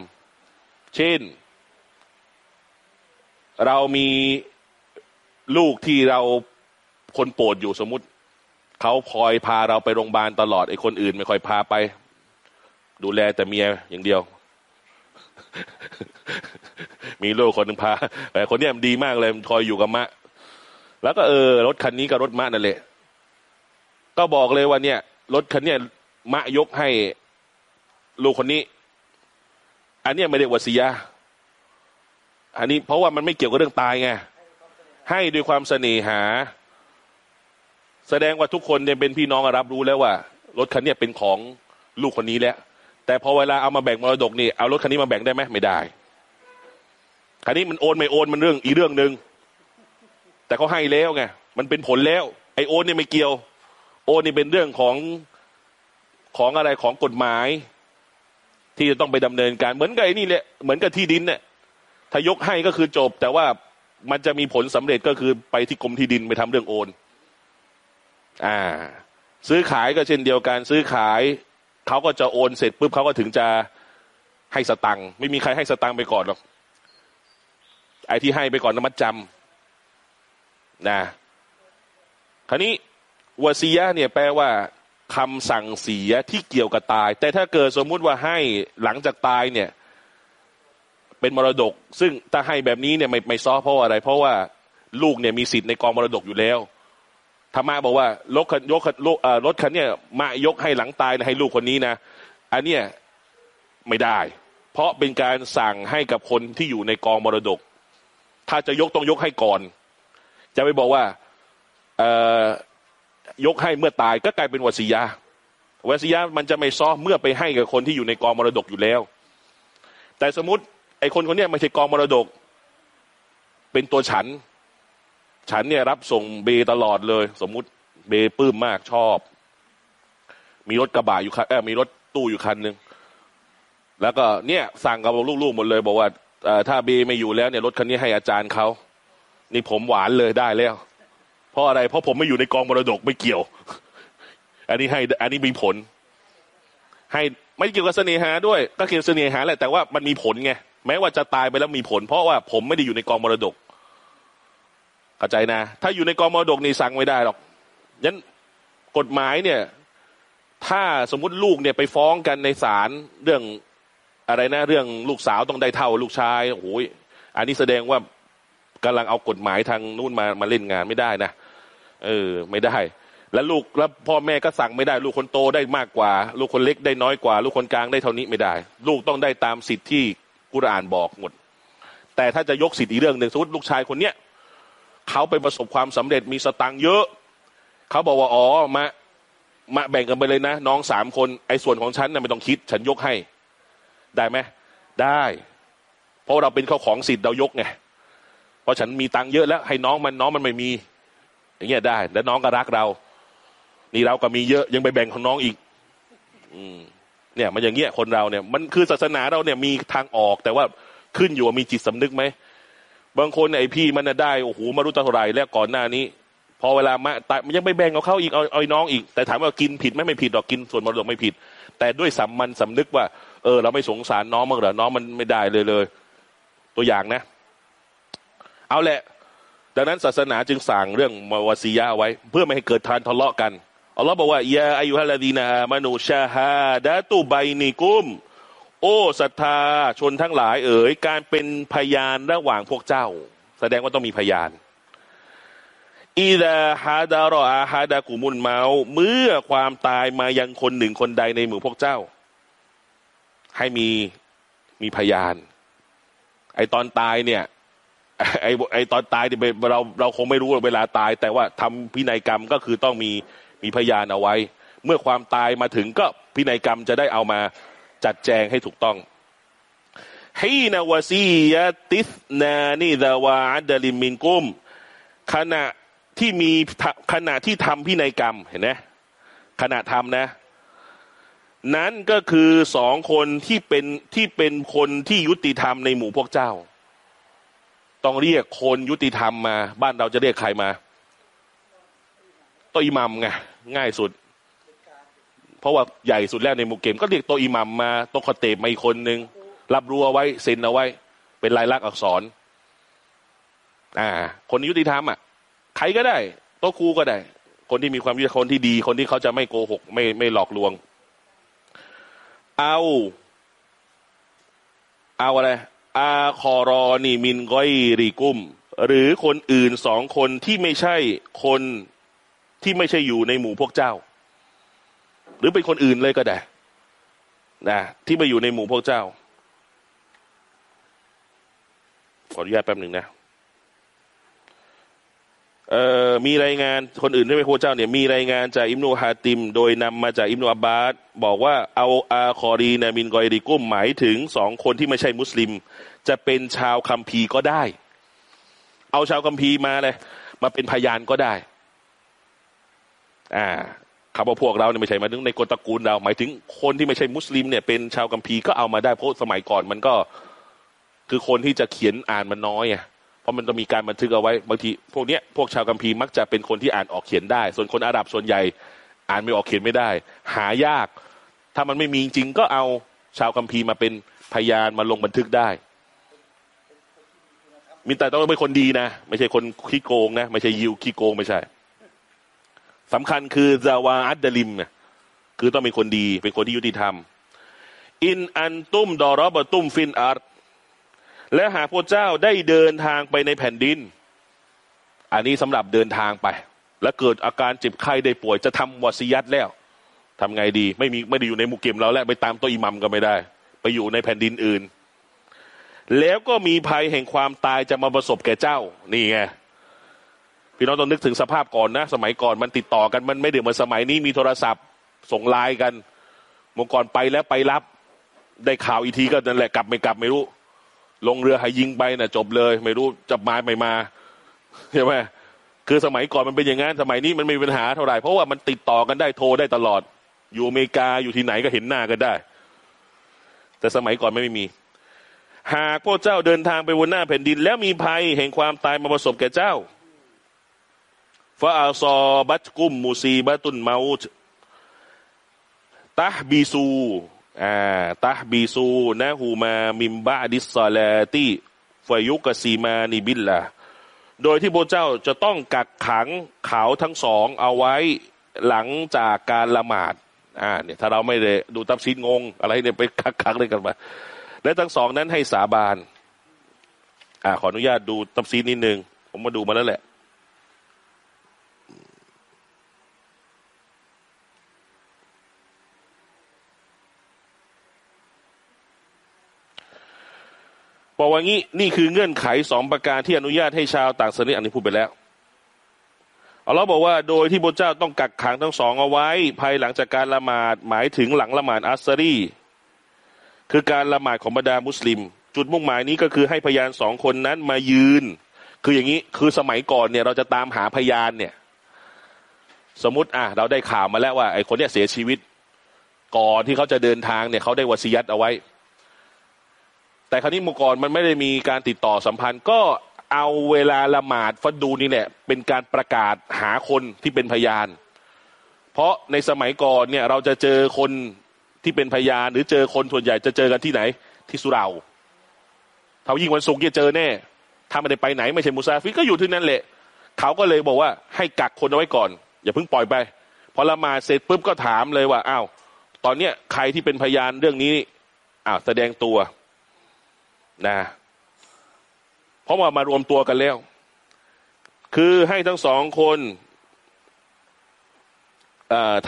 เช่น เรามีลูกที่เราคนโปรดอยู่สมมติ เขาคอยพาเราไปโรงพยาบาลตลอดไอ้คนอื่น ไม่ค่อยพาไป ดูแลแต่เมียอย่างเดียว มีลูกคนหนึ่งพาแต่คนเนี้ยมันดีมากเลยมันคอยอยู่กับมะ แล้วก็เออรถคันนี้กับรถมะนั่นแหละก็บอกเลยว่าเนี่ย รถคันเนี้ยมะยกให้ ลูกคนนี้ อันนี้ไม่ได้วสียะอันนี้เพราะว่ามันไม่เกี่ยวกับเรื่องตายไงให้ด้วยความเสน่หา แสดงว่าทุกคนเนี่ยเป็นพี่น้องรับรู้แล้วว่า รถคันนี้เป็นของลูกคนนี้แล้วแต่พอเวลาเอามาแบ่งมรดกนี่เอารถคันนี้มาแบ่งได้ไหมไม่ได้คันนี้มันโอนไม่โอนมันเรื่องอีเรื่องหนึ่งแต่เขาให้แล้วไงมันเป็นผลแล้ว ไอโอนเนี่ยไม่เกี่ยว โอนนี่เป็นเรื่องของของอะไรของกฎหมาย ที่จะต้องไปดำเนินการ เหมือนกับไอ้นี่แหละเหมือนกับที่ดินเนี่ยถ้ายกให้ก็คือจบ แต่ว่ามันจะมีผลสำเร็จก็คือไปที่กรมที่ดินไปทำเรื่องโอน อ่า ซื้อขายก็เช่นเดียวกัน ซื้อขายเขาก็จะโอนเสร็จปุ๊บเขาก็ถึงจะให้สตังค์ไม่มีใครให้สตังค์ไปก่อนหรอกไอ้ที่ให้ไปก่อนนมัดจำนะคราวนี้วาซียะเนี่ยแปลว่า คำสั่งเสียที่เกี่ยวกับตาย แต่ถ้าเกิดสมมุติว่าให้หลังจากตายเนี่ย เป็นมรดก ซึ่งถ้าให้แบบนี้เนี่ยไม่ไม่ซ้อเพราะอะไร เพราะว่าลูกเนี่ยมีสิทธิ์ในกองมรดกอยู่แล้วธรรมะบอกว่ารถคันยกคันรถรถคันเนี่ยมายกให้หลังตายนะให้ลูกคนนี้นะอันเนี้ยไม่ได้ เพราะเป็นการสั่งให้กับคนที่อยู่ในกองมรดก ถ้าจะยกต้องยกให้ก่อน จะไปบอกว่าเอ่อ ยกให้เมื่อตายก็กลายเป็นวสียะห์วสียะห์มันจะไม่ซ้อเมื่อไปให้กับคนที่อยู่ในกองมรดกอยู่แล้ว แต่สมมติไอ้คนคนนี้ไม่ใช่กองมรดก เป็นตัวฉัน ฉันเนี่ยรับส่งเบตลอดเลย สมมุติเบปลื้มมากชอบ มีรถกระบะอยู่คันเออมีรถตู้อยู่คันหนึ่งแล้วก็เนี่ยสั่งกับลูกๆหมดเลย บอกว่าถ้าเบไม่อยู่แล้วเนี่ยรถคันนี้ให้อาจารย์เขานี่ผมหวานเลยได้แล้ว เพราะอะไร เพราะผมไม่อยู่ในกองมรดกไม่เกี่ยว อันนี้ให้ อันนี้มีผล ให้ไม่เกี่ยวกับเสน่หาด้วย ก็เกี่ยวกับเสน่หาแหละแต่ว่ามันมีผลไงแม้ว่าจะตายไปแล้วมีผล เพราะว่าผมไม่ได้อยู่ในกองมรดกเข้าใจนะ ถ้าอยู่ในกองมรดกนี่สั่งไม่ได้หรอกยันกฎหมายเนี่ย ถ้าสมมุติลูกเนี่ยไปฟ้องกันในศาลเรื่องอะไรนะ เรื่องลูกสาวต้องได้เท่าลูกชายโอ้ยอันนี้แสดงว่ากำลังเอากฎหมายทางนู่นมามาเล่นงานไม่ได้นะ เออ ไม่ได้ แล้วลูกแล้วพ่อแม่ก็สั่งไม่ได้ ลูกคนโตได้มากกว่า ลูกคนเล็กได้น้อยกว่า ลูกคนกลางได้เท่านี้ไม่ได้ ลูกต้องได้ตามสิทธิ์ที่กุรอานบอกหมด แต่ถ้าจะยกสิทธิ์อีกเรื่องหนึ่งสมมติลูกชายคนเนี้ยเขาไปประสบความสำเร็จมีสตังค์เยอะ เขาบอกว่าอ๋อมามาแบ่งกันไปเลยนะ น้องสามคนไอ้ส่วนของฉันน่ะไม่ต้องคิด ฉันยกให้ ได้ไหมได้ เพราะเราเป็นข้าของสิทธิ์เรายกไงเพราะฉันมีตังค์เยอะแล้ว ให้น้องมันน้องมันไม่มี อย่างเงี้ยได้ แล้วน้องก็รักเรา นี่เราก็มีเยอะยังไปแบ่งของน้องอีก อืม เนี่ย มันอย่างเงี้ยคนเราเนี่ย มันคือศาสนาเราเนี่ยมีทางออก แต่ว่าขึ้นอยู่ว่ามีจิตสำนึกไหมบางคนไอพี่มันได้โอ้โหมารู้เท่าไหร่แล้วก่อนหน้านี้ พอเวลามาตายมันยังไปแบ่งเอาเข้าอีกเอาเอาน้องอีก แต่ถามว่ากินผิดไหมไม่ผิดหรอกกินส่วนมรดกไม่ผิด แต่ด้วยสัมมันสำนึกว่า เออ เราไม่สงสารน้องมั้งเหรอน้องมันไม่ได้เลยเลย ตัวอย่างนะ เอาแหละ ดังนั้นศาสนาจึงสั่งเรื่องมาวาซียะไว้ เพื่อไม่ให้เกิดทานทะเลาะกันอัลลอฮ์บอกว่ายาอายุฮัลลดีนามานุชาฮาดะตุไบนิกุม โอ้ศรัทธาชนทั้งหลายเอ๋ยการเป็นพยานระหว่างพวกเจ้า แสดงว่าต้องมีพยานอีดาฮาดารออาฮาดากุมุนเมาเมื่อความตายมายังคนหนึ่งคนใดในหมู่พวกเจ้า ให้มีมีพยาน ไอตอนตายเนี่ย ไอไอตอนตายเนี่ยเราเราคงไม่รู้เวลาตาย แต่ว่าทำพินัยกรรมก็คือต้องมีมีพยานเอาไว้ เมื่อความตายมาถึงก็พินัยกรรมจะได้เอามาจัดแจงให้ถูกต้องฮีนาวซียติสนานีดาวาดลิมินกุมขณะที่มีขณะที่ทำพินัยกรรมเห็นไหมขณะทำนะ นั้นก็คือสองคนที่เป็นที่เป็นคนที่ยุติธรรมในหมู่พวกเจ้า ต้องเรียกคนยุติธรรมมา บ้านเราจะเรียกใครมาตัวอิหมัมไงง่ายสุด เพราะว่าใหญ่สุดแล้วในมุกเกม ก็เรียกตัวอิหมัมมาตัวคเตบมาอีกคนหนึ่งรับรัวไว้เซ็นเอาไว้ เป็นลายลักษณ์อักษร อ่า คนยุติธรรมอะใครก็ได้ โต๊ะครูก็ได้ คนที่มีความยุติธรรมคนที่ดี คนที่เขาจะไม่โกหก ไม่ไม่หลอกลวง เอา เอาอะไร อาคอรอนีมินก้อยรีกุม หรือคนอื่นสองคนที่ไม่ใช่คนที่ไม่ใช่อยู่ในหมู่พวกเจ้า หรือเป็นคนอื่นเลยก็ได้นะที่ไปอยู่ในหมู่พวกเจ้าขออนุญาตแป๊บหนึ่งนะ มีรายงานคนอื่นที่ไม่พระเจ้าเนี่ยมีรายงานจากอิบนุฮาติม โดยนำมาจากอิบนุอับบาสบอกว่าأو آخران من غيركم หมายถึงสองคนที่ไม่ใช่มุสลิม จะเป็นชาวคัมภีร์ก็ได้ เอาชาวคัมภีร์มาเลยมาเป็นพยานก็ได้ อ่าคำว่าพวกเราเนี่ยไม่ใช่หมายถึงในตระกูลเรา หมายถึงคนที่ไม่ใช่มุสลิมเนี่ยเป็นชาวคัมภีร์ก็เอามาได้เพราะสมัยก่อนมันก็ คือคนที่จะเขียนอ่านมันน้อยอะ เพราะมันต้องมีการบันทึกเอาไว้บางทีพวกเนี้ยพวกชาวกัมพีมักจะเป็นคนที่อ่านออกเขียนได้ ส่วนคนอาหรับส่วนใหญ่อ่านไม่ออกเขียนไม่ได้ หายาก ถ้ามันไม่มีจริงก็เอาชาวกัมพีมาเป็นพยานมาลงบันทึกได้มีแต่ต้องเป็นคนดีนะ ไม่ใช่คนขี้โกงนะ ไม่ใช่ยิวขี้โกงไม่ใช่สำคัญคือซาวาอัดดลิมเนี่ยคือต้องเป็นคนดี เป็นคนที่ยุติธรรม อินอันตุ้มดอรบตุ้มฟินอาร์ และหากพระเจ้าได้เดินทางไปในแผ่นดิน อันนี้สำหรับเดินทางไป แล้วเกิดอาการเจ็บไข้ได้ป่วยจะทำวสิยัตแล้วทำไงดี ไม่มีไม่ได้อยู่ในมุกเกมเราแล้วไปตามตัวอิมัมก็ไม่ได้ ไปอยู่ในแผ่นดินอื่น แล้วก็มีภัยแห่งความตายจะมาประสบแก่เจ้านี่ไงพี่น้องต้องนึกถึงสภาพก่อนนะ สมัยก่อนมันติดต่อกันมันไม่เดือดเหมือนสมัยนี้มีโทรศัพท์ส่งไลน์กันมื่อก่อนไปแล้วไปรับ ได้ข่าวอีทีก็นั่นแหละกลับไม่กลับไม่รู้ ลงเรือหายิงไปนะ่ะ จบเลย ไม่รู้จะมาไม่มาใช่ไหมคือสมัยก่อนมันเป็นอย่างนั้นสมัยนี้มันไม่มีปัญหาเท่าไหร่เพราะว่ามันติดต่อกันได้โทรได้ตลอด อยู่อเมริกาอยู่ที่ไหนก็เห็นหน้ากันได้ แต่สมัยก่อนไม่มี หากพวกเจ้าเดินทางไปบนหน้าแผ่นดิน แล้วมีภัยแห่งความตายมาประสบแก่เจ้าفأصابتكم مصيبة الموت تحبسو อ่า تحبسونهما من بعد الصلاة فيقسمان بالله โดยที่พระเจ้าจะต้องกักขังเขาทั้งสองเอาไว้หลังจากการละหมาดอ่าเนี่ยถ้าเราไม่ได้ดูตัฟซีรงง อะไรเนี่ยไปกักขังเลยกันมาและทั้งสองนั้นให้สาบานอ่าขออนุญาตดูตับซีนนิดนึง ผมมาดูมาแล้วแหละ บอกว่างี้นี่คือเงื่อนไขสองประการที่อนุญาตให้ชาวต่างศาสนาอันนี้พูดไปแล้วอัลลอฮ์บอกว่าโดยที่พระเจ้าต้องกักขังทั้งสองเอาไว้ ภายหลังจากการละหมาดหมายถึงหลังละหมาดอัสซารีคือการละหมาดของบรรดามุสลิม จุดมุ่งหมายนี้ก็คือให้พยานสองคนนั้นมายืน คืออย่างนี้คือสมัยก่อนเนี่ยเราจะตามหาพยานเนี่ยสมมติอะเราได้ข่าวมาแล้วว่าไอ้คนเนี้ยเสียชีวิต ก่อนที่เขาจะเดินทางเนี่ยเขาได้วสียัตเอาไว้ แต่คราวนี้เมื่อก่อนมันไม่ได้มีการติดต่อสัมพันธ์ ก็เอาเวลาละหมาดฟัดดูนี่แหละเป็นการประกาศหาคนที่เป็นพยาน เพราะในสมัยก่อนเนี่ยเราจะเจอคนที่เป็นพยานหรือเจอคนส่วนใหญ่จะเจอกันที่ไหน ที่สุราเท่ายิ่งวันศุกร์จะเจอแน่ถ้าไม่ได้ไปไหนไม่ใช่มุซาฟิก็อยู่ที่นั่นแหละเขาก็เลยบอกว่าให้กักคนเอาไว้ก่อน อย่าเพิ่งปล่อยไปพอละหมาดเสร็จปุ๊บก็ถามเลยว่าอ้าวตอนเนี้ยใครที่เป็นพยานเรื่องนี้อ้าวแสดงตัว นะเพราะว่ามารวมตัวกันแล้ว คือให้ทั้งสองคน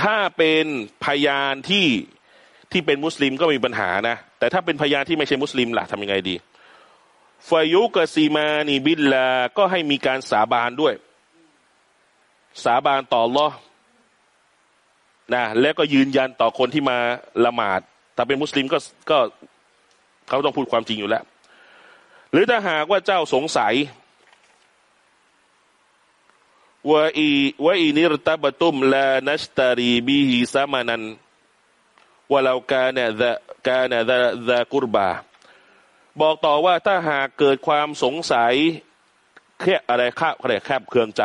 ถ้าเป็นพยานที่ที่เป็นมุสลิมก็มีปัญหานะ แต่ถ้าเป็นพยานที่ไม่ใช่มุสลิมล่ะทำยังไงดีฟายุกซีมานีบิลลา ก็ให้มีการสาบานด้วย สาบานต่อลอนะแล้วก็ยืนยันต่อคนที่มาละหมาด ถ้าเป็นมุสลิมก็ก็เขาต้องพูดความจริงอยู่แล้ว หรือถ้าหากว่าเจ้าสงสัยว่าอีว่าอีนิรตบตุมลานัสตารีบีฮิซามานันว่าเรากาเนี่ยกาเนี่ยดะกุรบา บอกต่อว่าถ้าหากเกิดความสงสัยแค่อะไรข้าอะไรแคบเคืองใจ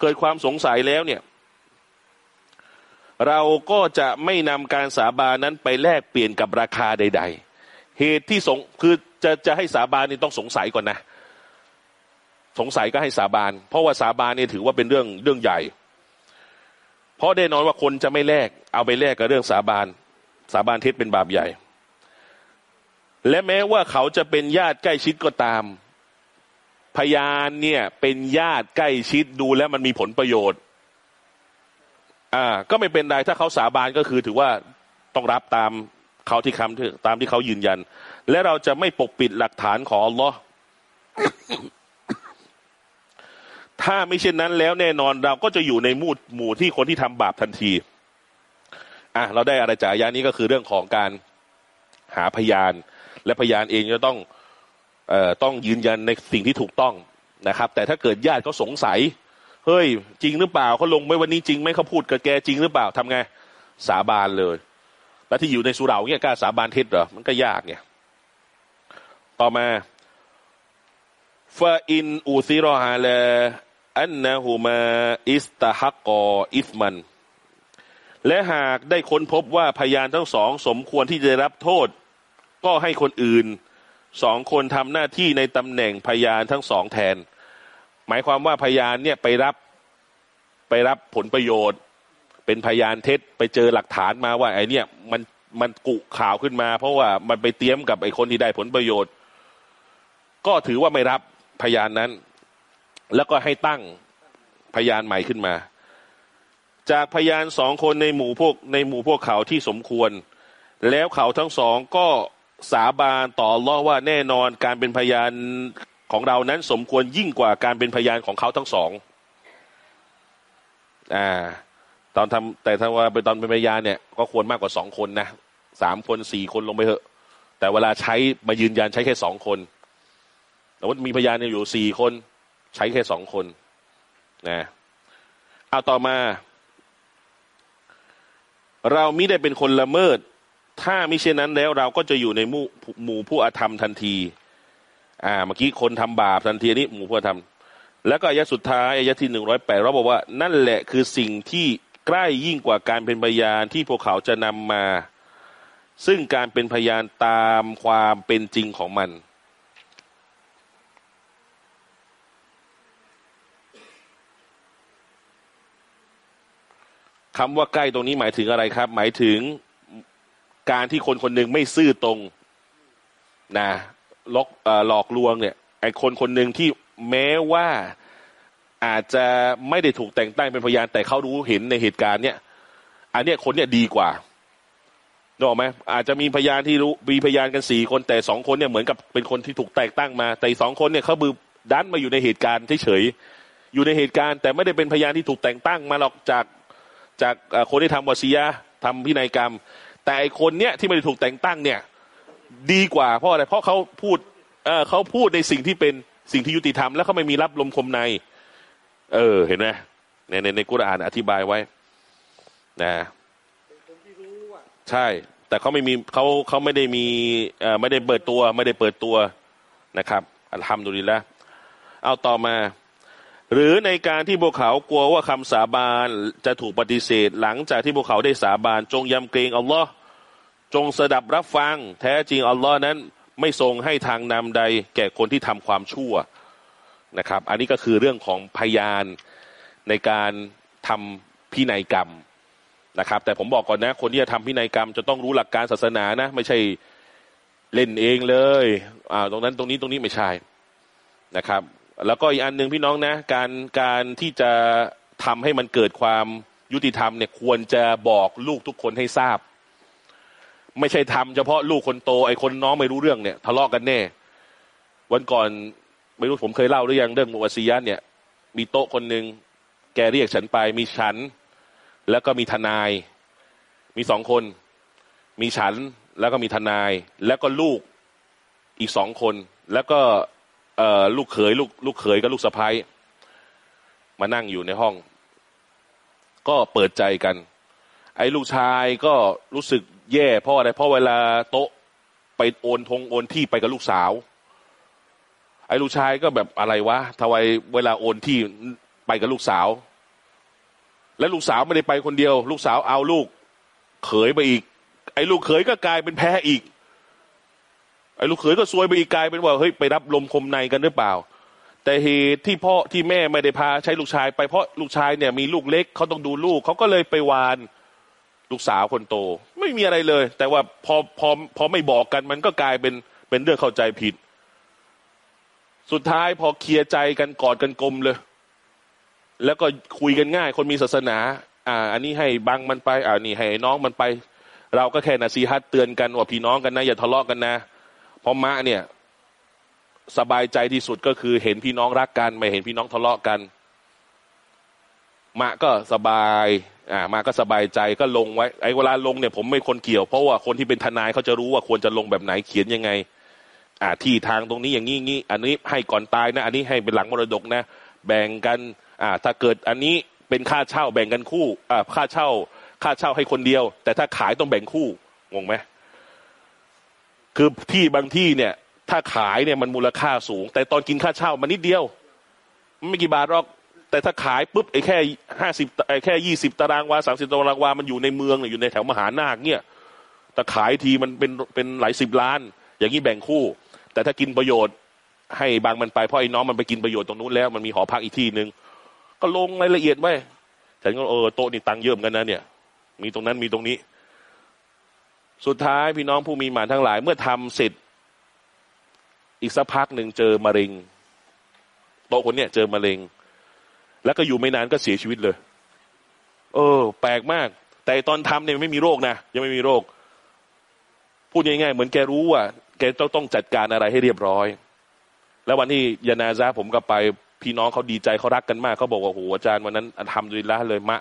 เกิดความสงสัยแล้วเนี่ย เราก็จะไม่นำการสาบานนั้นไปแลกเปลี่ยนกับราคาใด ๆ เหตุที่สงคือจะจะให้สาบานนี่ต้องสงสัยก่อนนะ สงสัยก็ให้สาบาน เพราะว่าสาบานนี่ถือว่าเป็นเรื่องเรื่องใหญ่ เพราะแน่นอนว่าคนจะไม่แลกเอาไปแลกกับเรื่องสาบาน สาบานเท็จเป็นบาปใหญ่ และแม้ว่าเขาจะเป็นญาติใกล้ชิดก็ตาม พยานเนี่ยเป็นญาติใกล้ชิดดูแล้วมันมีผลประโยชน์อ่าก็ไม่เป็นไรถ้าเขาสาบานก็คือถือว่าต้องรับตาม เขาที่คำตามที่เขายืนยัน และเราจะไม่ปกปิดหลักฐานของอัลลอฮ์ถ้าไม่เช่นนั้นแล้วแน่นอนเราก็จะอยู่ในมูดหมู่ที่คนที่ทำบาปทันที อะเราได้อะไรจากยานี้ก็คือเรื่องของการหาพยาน และพยานเองจะต้องเอ่อต้องยืนยันในสิ่งที่ถูกต้องนะครับ แต่ถ้าเกิดญาติเขาสงสัย เฮ้ย จริงหรือเปล่าเขาลงไม่วันนี้จริงไหมเขาพูดกับแกจริงหรือเปล่าทำไงสาบานเลย แล้วที่อยู่ในสุราเนี่ยกล้าสาบานเท็จเหรอมันก็ยากเนี่ย ต่อมาฟาอินอูซิรอฮาลอันนะฮูมาอิสตาฮักกออิสมัน และหากได้ค้นพบว่าพยานทั้งสองสมควรที่จะรับโทษ ก็ให้คนอื่นสองคนทำหน้าที่ในตำแหน่งพยานทั้งสองแทน หมายความว่าพยานเนี่ยไปรับไปรับผลประโยชน์ เป็นพยานเท็จไปเจอหลักฐานมาว่า ไอ้นี่ย มันมันกุข่าวขึ้นมา เพราะว่ามันไปเตรียมกับไอคนที่ได้ผลประโยชน์ ก็ถือว่าไม่รับพยานนั้น แล้วก็ให้ตั้งพยานใหม่ขึ้นมา จากพยานสองคนในหมู่พวกในหมู่พวกเขาที่สมควร แล้วเขาทั้งสองก็สาบานต่อรอว่าแน่นอนการเป็นพยานของเรานั้นสมควรยิ่งกว่าการเป็นพยานของเขาทั้งสอง อ่า ตอนทำแต่ถ้าว่าเป็นตอนเป็นพยานเนี่ยก็ควรมากกว่าสองคนนะสามคนสี่คนลงไปเถอะ แต่เวลาใช้มายืนยันใช้แค่สองคนแต่ว่ามีพยานอยู่สี่คนใช้แค่สองคนนะเอาต่อมา เรามิได้เป็นคนละเมิด ถ้ามิเช่นนั้นแล้วเราก็จะอยู่ในหมู่หมู่ผู้อาธรรมทันที อ่าเมื่อกี้คนทำบาปทันทีนี้หมู่พวกทำแล้วก็อายะสุดท้ายอายะที่หนึ่งร้อยแปดเราบอกว่า นั่นแหละคือสิ่งที่ ใกล้ยิ่งกว่าการเป็นพยานที่พวกเขาจะนำมา ซึ่งการเป็นพยานตามความเป็นจริงของมัน คำว่าใกล้ตรงนี้หมายถึงอะไรครับ หมายถึงการที่คนคนหนึ่งไม่ซื่อตรงนะลอกหลอกลวงเนี่ยไอคนคนหนึ่งที่แม้ว่า อาจจะไม่ได้ถูกแต่งตั้งเป็นพยานแต่เขารู้เห็นในเหตุการณ์เนี่ย อันเนี้ยคนเนี่ยดีกว่านึกออกไหมอาจจะมีพยานที่รู้มีพยานกันสี่คนแต่สองคนเนี่ยเหมือนกับเป็นคนที่ถูกแต่งตั้งมา แต่สองคนเนี่ยเขาบือดันมาอยู่ในเหตุการณ์เฉยๆอยู่ในเหตุการณ์ แต่ไม่ได้เป็นพยานที่ถูกแต่งตั้งมาหรอกจากจากคนที่ทำวสียะทำพินัยกรรม แต่ไอคนเนี้ยที่ไม่ได้ถูกแต่งตั้งเนี่ย ดีกว่าเพราะอะไรเพราะเขาพูดเเขาพูดในสิ่งที่เป็นสิ่งที่ยุติธรรมแล้วเขาไม่มีรับลมคมใน เออ เห็นไหมในในในกุรอานอธิบายไว้ นะใช่ แต่เขาไม่มีเขาเขาไม่ได้มีไม่ได้เปิดตัว ไม่ได้เปิดตัวนะครับอัลฮัมดุลิลละเอาต่อมา หรือในการที่พวกเขากลัวว่าคำสาบานจะถูกปฏิเสธ หลังจากที่พวกเขาได้สาบาน จงยำเกรงอัลลอฮ์จงสดับรับฟัง แท้จริงอัลลอฮ์นั้น ไม่ทรงให้ทางนำใด แก่คนที่ทำความชั่ว นะครับ อันนี้ก็คือเรื่องของพยานในการทำพินัยกรรมนะครับ แต่ผมบอกก่อนนะ คนที่จะทำพินัยกรรม จะต้องรู้หลักการศาสนานะ ไม่ใช่เล่นเองเลยอ่าตรงนั้นตรงนี้ตรงนี้ไม่ใช่นะครับ แล้วก็อีกอันหนึ่งพี่น้องนะ การการที่จะทำให้มันเกิดความยุติธรรมเนี่ยควรจะบอกลูกทุกคนให้ทราบ ไม่ใช่ทำเฉพาะลูกคนโตไอ้คนน้องไม่รู้เรื่องเนี่ย ทะเลาะกันแน่ วันก่อน ไม่รู้ผมเคยเล่าหรือยังเรื่องมุวซียะเนี่ย มีโต๊ะคนหนึ่งแกเรียกฉันไป มีฉัน แล้วก็มีทนาย มีสองคน มีฉันแล้วก็มีทนาย แล้วก็ลูกอีกสองคน แล้วก็ลูกเขยลูกลูกเขยกับลูกสะพ้ายมานั่งอยู่ในห้อง ก็เปิดใจกัน ไอ้ลูกชายก็รู้สึกแย่เพราะอะไรเพราะเวลาโต๊ะไปโอนทงโอนที่ไปกับลูกสาว ไอ้ลูกชายก็แบบอะไรวะทำไมเวลาโอนที่ไปกับลูกสาว และลูกสาวไม่ได้ไปคนเดียว ลูกสาวเอาลูก เขยไปอีก ไอ้ลูกเขยก็กลายเป็นแพ้อีก ไอ้ลูกเขยก็ซวยไปอีกกลายเป็นว่าเฮ้ยไปรับลมคมในกันหรือเปล่า แต่เหตุที่พ่อที่แม่ไม่ได้พาใช้ลูกชาย ไปเพราะลูกชายเนี่ยมีลูกเล็กเขาต้องดูลูกเขาก็เลยไปวานลูกสาวคนโต ไม่มีอะไรเลย แต่ว่าพอพอพอไม่บอกกันมันก็กลายเป็นเป็นเรื่องเข้าใจผิด สุดท้ายพอเคลียร์ใจกันกอดกันกลมเลย แล้วก็คุยกันง่าย คนมีศาสนา อ่า อันนี้ให้บังมันไป อ่านี่ให้น้องมันไป เราก็แค่นาซีฮัตเตือนกันว่าพี่น้องกันนะอย่าทะเลาะกันนะเพราะมะเนี่ย สบายใจที่สุดก็คือเห็นพี่น้องรักกัน ไม่เห็นพี่น้องทะเลาะกันมะก็สบาย อ่า มาก็สบายใจก็ลงไว้ ไอ้เวลาลงเนี่ยผมไม่คนเกี่ยว เพราะว่าคนที่เป็นทนายเขาจะรู้ว่าควรจะลงแบบไหนเขียนยังไง อ่าที่ทางตรงนี้อย่างนี้งี้อันนี้ให้ก่อนตายนะ อันนี้ให้เป็นหลังมรดกนะ แบ่งกันอ่าถ้าเกิดอันนี้เป็นค่าเช่าแบ่งกันคู่อ่าค่าเช่า ค่าเช่าให้คนเดียว แต่ถ้าขายต้องแบ่งคู่งงไหมคือที่บางที่เนี่ย ถ้าขายเนี่ยมันมูลค่าสูง แต่ตอนกินค่าเช่ามันนิดเดียวไม่กี่บาทหรอกแต่ถ้าขายปุ๊บไอ้แค่ห้าสิบไอ้แค่ยี่สิบตารางวาสามสิบตารางวา มันอยู่ในเมืองอยู่ในแถวมหานาคเนี่ยแต่ขายทีมันเป็นเป็นหลายสิบล้าน อย่างนี้แบ่งคู่ แต่ถ้ากินประโยชน์ ให้บางมันไปเพราะไอ้น้องมันไปกินประโยชน์ตรงนู้นแล้วมันมีหอพักอีกที่หนึ่งก็ลงรายละเอียดไว้ฉันก็เออโต๊ะนี่ตังเยอะเหมือนกันนะเนี่ย มีตรงนั้นมีตรงนี้ สุดท้ายพี่น้องผู้มีหมานทั้งหลาย เมื่อทำเสร็จ อีกสักพักหนึ่งเจอมะเร็งโต๊ะคนเนี้ยเจอมะเร็ง แล้วก็อยู่ไม่นานก็เสียชีวิตเลย เออ แปลกมาก แต่ตอนทำเนี่ยไม่มีโรคนะยังไม่มีโรค พูดง่ายๆเหมือนแกรู้ว่า กต้องต้องจัดการอะไรให้เรียบร้อย แล้ววันที่ยานาซาผมก็ไปพี่น้องเขาดีใจเขารักกันมากเขาบอกว่าโหอาจารย์วันนั้นทำดีละเลยมะ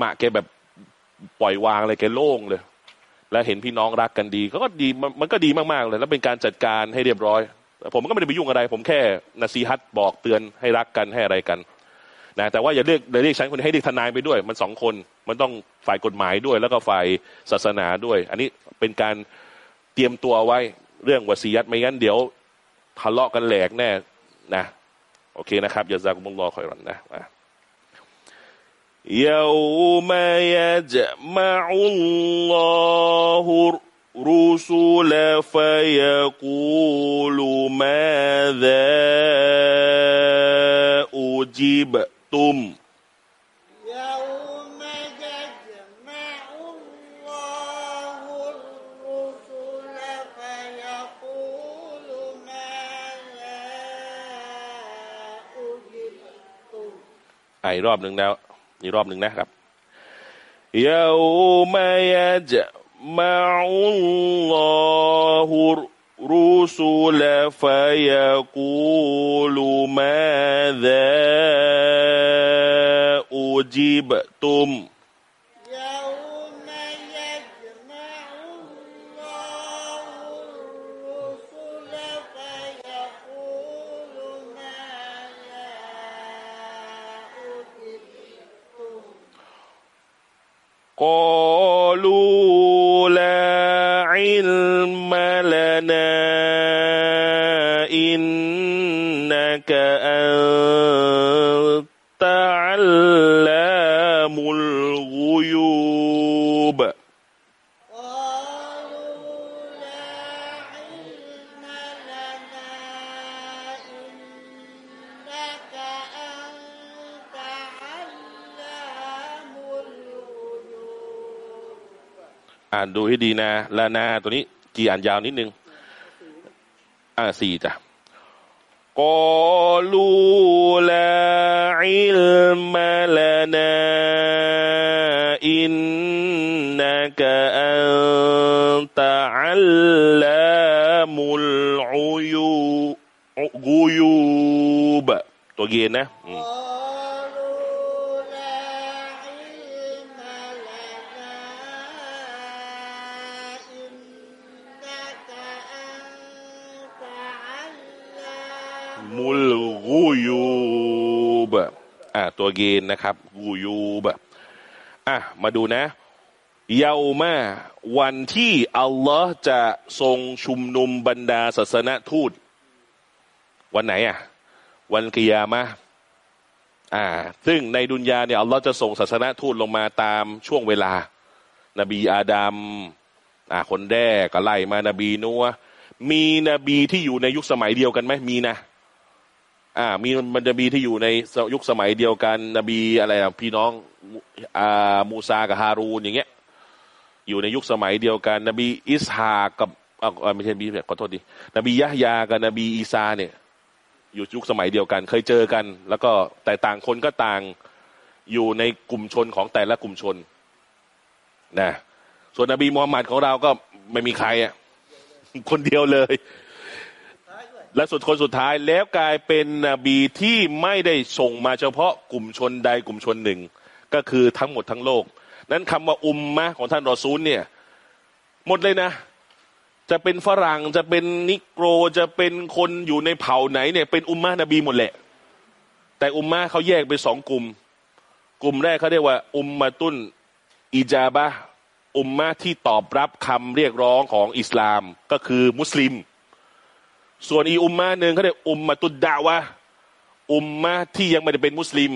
มะแกแบบปล่อยวางเลยแกโล่งเลย แล้วเห็นพี่น้องรักกันดีเขาก็ดีมันมันก็ดีมากๆเลย แล้วเป็นการจัดการให้เรียบร้อย ผมก็ไม่ได้ไปยุ่งอะไร ผมแค่นาซีฮัตบอกเตือนให้รักกันให้อะไรกันนะแต่ว่าอย่าเรียกอย่าเรียกฉันคนให้เรียกทนายไปด้วย มันสองคนมันต้องฝ่ายกฎหมายด้วย แล้วก็ฝ่ายศาสนาด้วย อันนี้เป็นการเตรียมตัวไว้ เรื่องวสียัตไม่งั้นเดี๋ยวทะเลาะกันแหลกแน่นะ โอเคนะครับอย่าซากุมุลลอคอยรันนะอ่ะ يوم يجمع الله الرسل فيقول ماذا أجبتم ไอรอบหนึ่งแล้วอีกรอบหนึ่งนะครับยามยจะมาอุลลอฮุรุสุลฟะยะกูลุมาดาอูจิบตุม ดูให้ดีนะละนาตัวนี้ กี่อ่านยาวนิดนึง อ่าสี่จ้ะกอลูลาอิลมาลานาอินนักอันตะอัลลามุลอุยูกุยูบตัวเกณฑ์นะ เกณฑ์นะครับกูยูบอะมาดูนะเยาวมาวันที่อัลลอฮ์จะทรงชุมนุมบรรดาศาสนทูต วันไหนอะ วันกิยามะอ่า ซึ่งในดุนยาเนี่ยอัลลอฮ์จะส่งศาสนทูตลงมาตามช่วงเวลา นบีอาดัมอ่าคนแรกก็ไล่มานบีนัวมีนบีที่อยู่ในยุคสมัยเดียวกันไหมมีนะ อ่า มีมันจะมีที่อยู่ในยุคสมัยเดียวกัน นบีอะไรอะพี่น้องอ่ามูซากับฮารูนอย่างเงี้ย อยู่ในยุคสมัยเดียวกัน นบีอิสฮากับอ่าไม่ใช่นบีขอโทษดีนบียะฮยากับนบีอีซาเนี่ย อยู่ยุคสมัยเดียวกัน เคยเจอกัน แล้วก็แต่ต่างคนก็ต่างอยู่ในกลุ่มชนของแต่ละกลุ่มชนนะส่วนนบีมูฮัมหมัดของเราก็ไม่มีใครอะคนเดียวเลย และสุดคนสุดท้ายแล้วกลายเป็นนบีที่ไม่ได้ส่งมาเฉพาะกลุ่มชนใดกลุ่มชนหนึ่ง ก็คือทั้งหมดทั้งโลก นั้นคำว่าอุมมะของท่านรอซูลเนี่ย หมดเลยนะ จะเป็นฝรั่งจะเป็นนิโกรจะเป็นคนอยู่ในเผ่าไหนเนี่ย เป็นอุมมะนบีหมดแหละ แต่อุมมะเขาแยกเป็นสองกลุ่ม กลุ่มแรกเขาเรียกว่า อุมมาตุนอิจาบะอุมมะที่ตอบรับคำเรียกร้องของอิสลามก็คือมุสลิม ส่วนอีอุมมะหนึ่งเขาเรียกอุมมาตุดดาวะอุมมะที่ยังไม่ได้เป็นมุสลิม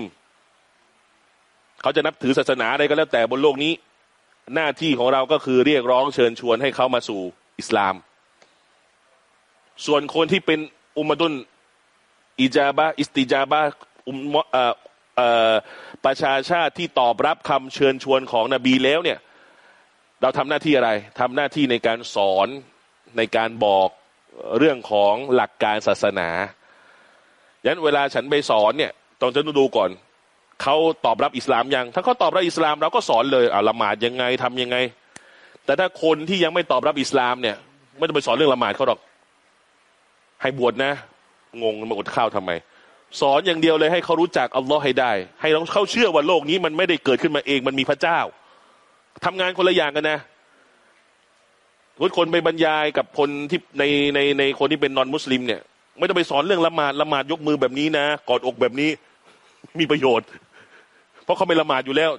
เขาจะนับถือศาสนาอะไรก็แล้วแต่บนโลกนี้ หน้าที่ของเราก็คือเรียกร้องเชิญชวนให้เขามาสู่อิสลาม ส่วนคนที่เป็นอุมมาตุนอิจาบะอิสติจาบะอุมมะเอ่อเอ่อประชาชาติที่ตอบรับคำเชิญชวนของนบีแล้วเนี่ย เราทำหน้าที่อะไรทำหน้าที่ในการสอนในการบอก เรื่องของหลักการศาสนายันเวลาฉันไปสอนเนี่ยต้องจะดูก่อนเขาตอบรับอิสลามยัง ถ้าเขาตอบรับอิสลามเราก็สอนเลยอ่าละหมาดยังไงทำยังไง แต่ถ้าคนที่ยังไม่ตอบรับอิสลามเนี่ย ไม่ต้องไปสอนเรื่องละหมาดเขาหรอก ให้บวชนะ งงมาอดข้าวทำไม สอนอย่างเดียวเลยให้เขารู้จักอัลลอฮ์ให้ได้ ให้เขาเชื่อว่าโลกนี้มันไม่ได้เกิดขึ้นมาเองมันมีพระเจ้าทำงานคนละอย่างกันนะ ทุกคนไปบรรยายกับคนที่ในในในคนที่เป็นนอนมุสลิมเนี่ย ไม่ต้องไปสอนเรื่องละหมาดละหมาดยกมือแบบนี้นะกอดอกแบบนี้ มีประโยชน์ เพราะเขาไม่ละหมาดอยู่แล้ว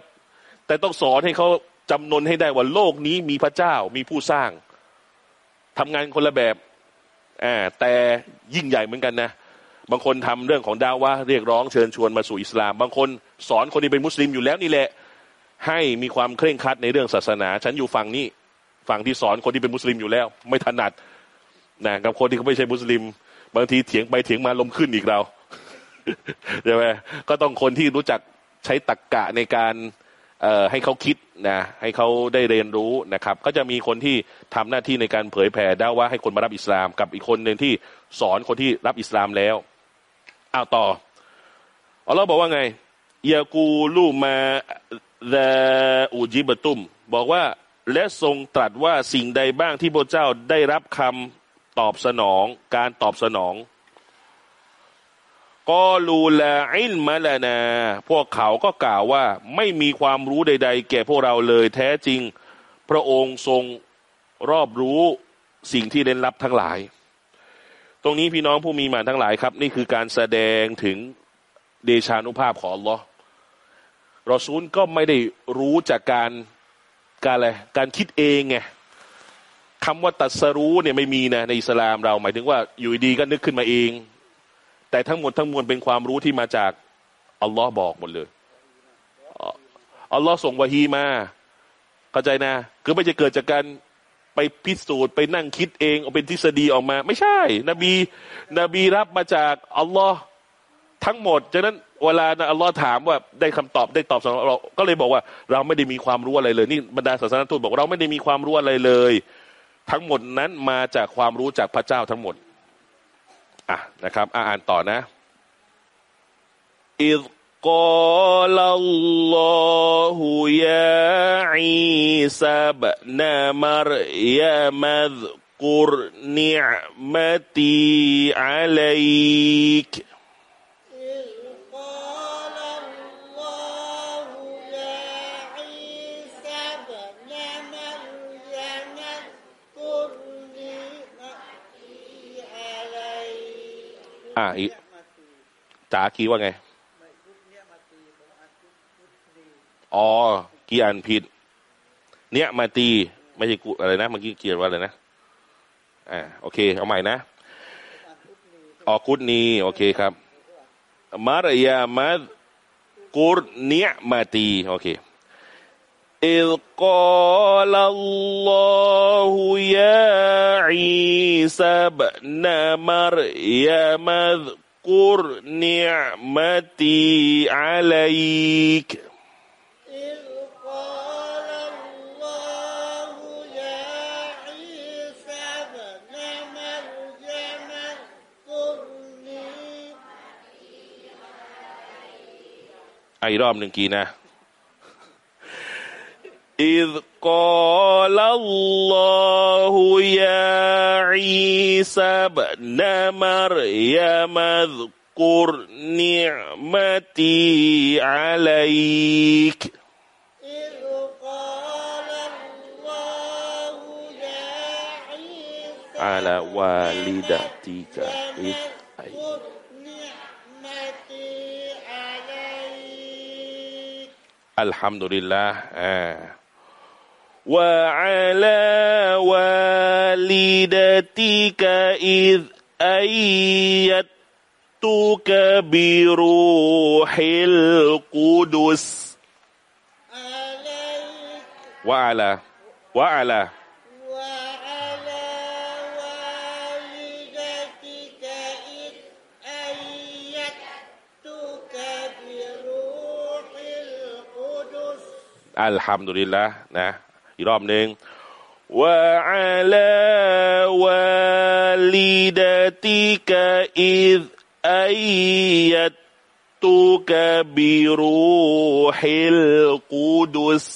แต่ต้องสอนให้เขาจำนนให้ได้ว่าโลกนี้มีพระเจ้ามีผู้สร้างทำงานคนละแบบอ่าแต่ยิ่งใหญ่เหมือนกันนะบางคนทำเรื่องของดาวะเรียกร้องเชิญชวนมาสู่อิสลาม บางคนสอนคนที่เป็นมุสลิมอยู่แล้วนี่แหละ ให้มีความเคร่งครัดในเรื่องศาสนา ฉันอยู่ฝั่งนี้ ฝั่งที่สอนคนที่เป็นมุสลิมอยู่แล้ว ไม่ถนัดนะกับคนที่เขาไม่ใช่มุสลิม บางทีเถียงไปเถียงมาลมขึ้นอีกเราใช่ไหมก็ต้องคนที่รู้จักใช้ตรกกะในการเอ่อให้เขาคิดนะให้เขาได้เรียนรู้นะครับ ก็จะมีคนที่ทำหน้าที่ในการเผยแผ่ได้ว่าให้คนมารับอิสลาม กับอีกคนหนึ่งที่สอนคนที่รับอิสลามแล้วอ้าวต่ออัลลอฮ์บอกว่าไงยากูลูมาแลอูจิบตุม บอกว่า และทรงตรัสว่าสิ่งใดบ้างที่พระเจ้าได้รับคำตอบสนอง การตอบสนองก็ลูลาอินมาลานา พวกเขาก็กล่าวว่าไม่มีความรู้ใด ๆ แก่พวกเราเลยแท้จริง พระองค์ทรงรอบรู้สิ่งที่เล่นลับทั้งหลาย ตรงนี้พี่น้องผู้มีหมานทั้งหลายครับ นี่คือการแสดงถึงเดชานุภาพของลอรอซูลก็ไม่ได้รู้จากการ การอะไรการคิดเองไงคำว่าตัดสรู้เนี่ยไม่มีนะในอิสลามเรา หมายถึงว่าอยู่ดีก็นึกขึ้นมาเอง แต่ทั้งหมดทั้งมวลเป็นความรู้ที่มาจากอัลลอฮ์บอกหมดเลยอัลลอฮ์ส่งวะฮีมาเข้าใจนะ คือไม่จะเกิดจากการไปพิสูจน์ไปนั่งคิดเองเอาเป็นทฤษฎีออกมา ไม่ใช่ นบี นบีรับมาจากอัลลอฮ์ ทั้งหมดฉะนั้นเวลานะอัลลอฮ์ถามว่าได้คำตอบได้ตอบสำหรับเราก็เลยบอกว่า เราไม่ได้มีความรู้อะไรเลยนี่บรรดาศาสนทูตบอกเราไม่ได้มีความรู้อะไรเลย ทั้งหมดนั้นมาจากความรู้จากพระเจ้าทั้งหมดอะนะครับอ่านต่อนะอิซกอลัลลอฮุยาอิซาบนามารยามัดกุรนิมตีอะลั อะอีจ๋าคีว่าไงอ๋อกี่อ่านผิด เนี่ยมาตีไม่ใช่กูอะไรนะเมื่อกี้เขียนว่าอะไรนะอ่าโอเค เอาใหม่นะออกุดนีโอเคครับมารยามัดกุรเนียมาตีโอเค إذ قال الله يا عيسى ابن مريم اذكر نعمتي عليك. إذ قال الله يا عيسى ابن إذ قال الله يا عيسى ابن مريم اذكر نعمتي عليك إذ قال الله يا عيسى على والدتك إذ أي اذكر نعمتي عليك อัลฮัมดุลิลลาห์อ่า وعلى والدتك إذ أيدتك بروح القدس عليك وعلى وعلى وعلى والدتك إذ أيدتك بروح القدس อัลฮัมดุลิลละนะ อีกรอบหนึ่งว่าลาวาลีดติกะอิดอัยยัตุกะบิรูฮิลกูดุส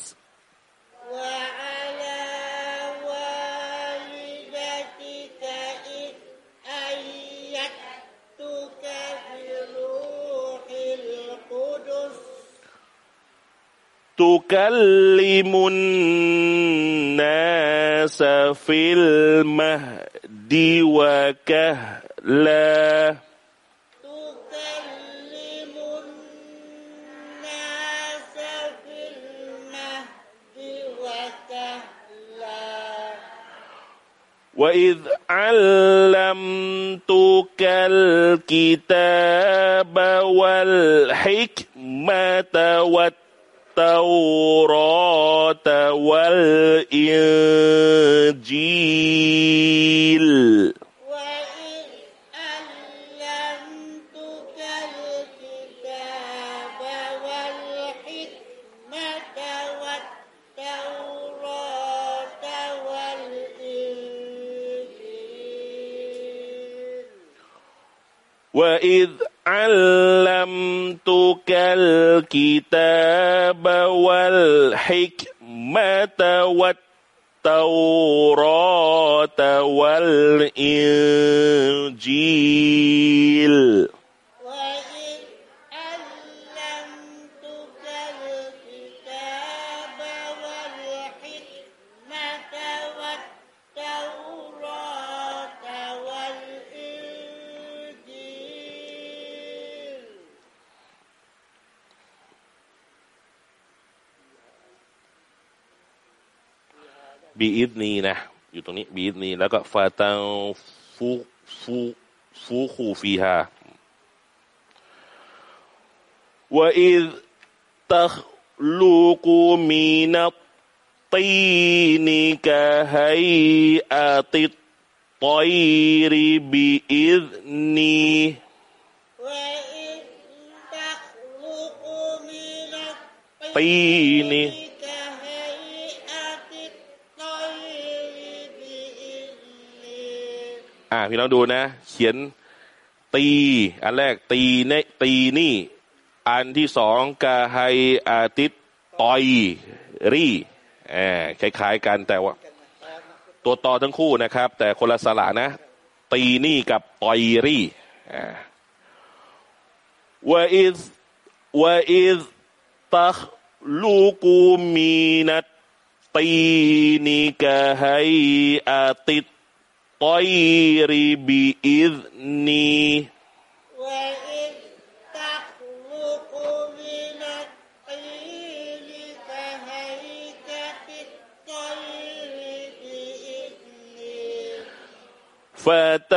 تكلم الناس في المهد وكهلا. تكلم الناس في المهد وكهلا. وإذ علمتك الكتاب والحكمة التوراة والإنجيل. الكتاب والحكمة والتوراة والإنجيل. บีอิดนีนะ อยู่ตรงนี้บีอิดนีแล้วก็ฟาตังฟูฟูฟูคูฟีฮาว่าอิดตักลูกูมีนัตตีนิกะไฮอาติตตอยริบีอิดนีตีนี้ อ่า พี่น้องดูนะ เขียนตี อันแรกตีเนตีนี่ อันที่สองกาไฮอาติตตอยรีอ่าคล้าย ๆ กันแต่ว่า ตัวต่อทั้งคู่นะครับ แต่คนละสระนะ ตีนี่กับตอยรีอ่าว่าอิสว่าอิสตัคลูกูมีนัตตีนิกะไฮอาติต الطير بإذني. وإذ تخلق من الطين كهيئة الطير بإذنه فتنفخ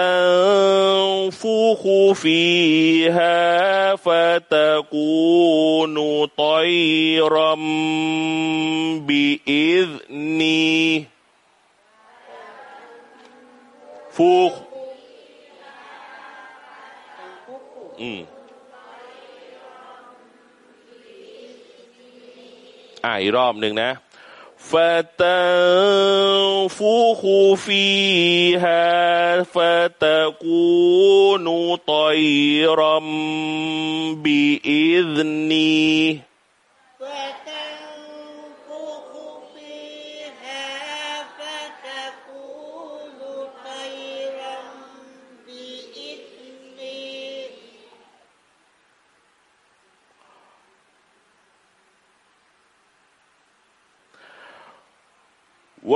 فيها فتكون طيرا بإذني. ฟูกอืมอ่าอีกรอบหนึ่งนะฟาตาฟูคูฟีฮาฟาตากูนูตอยรัมบีอิดนี و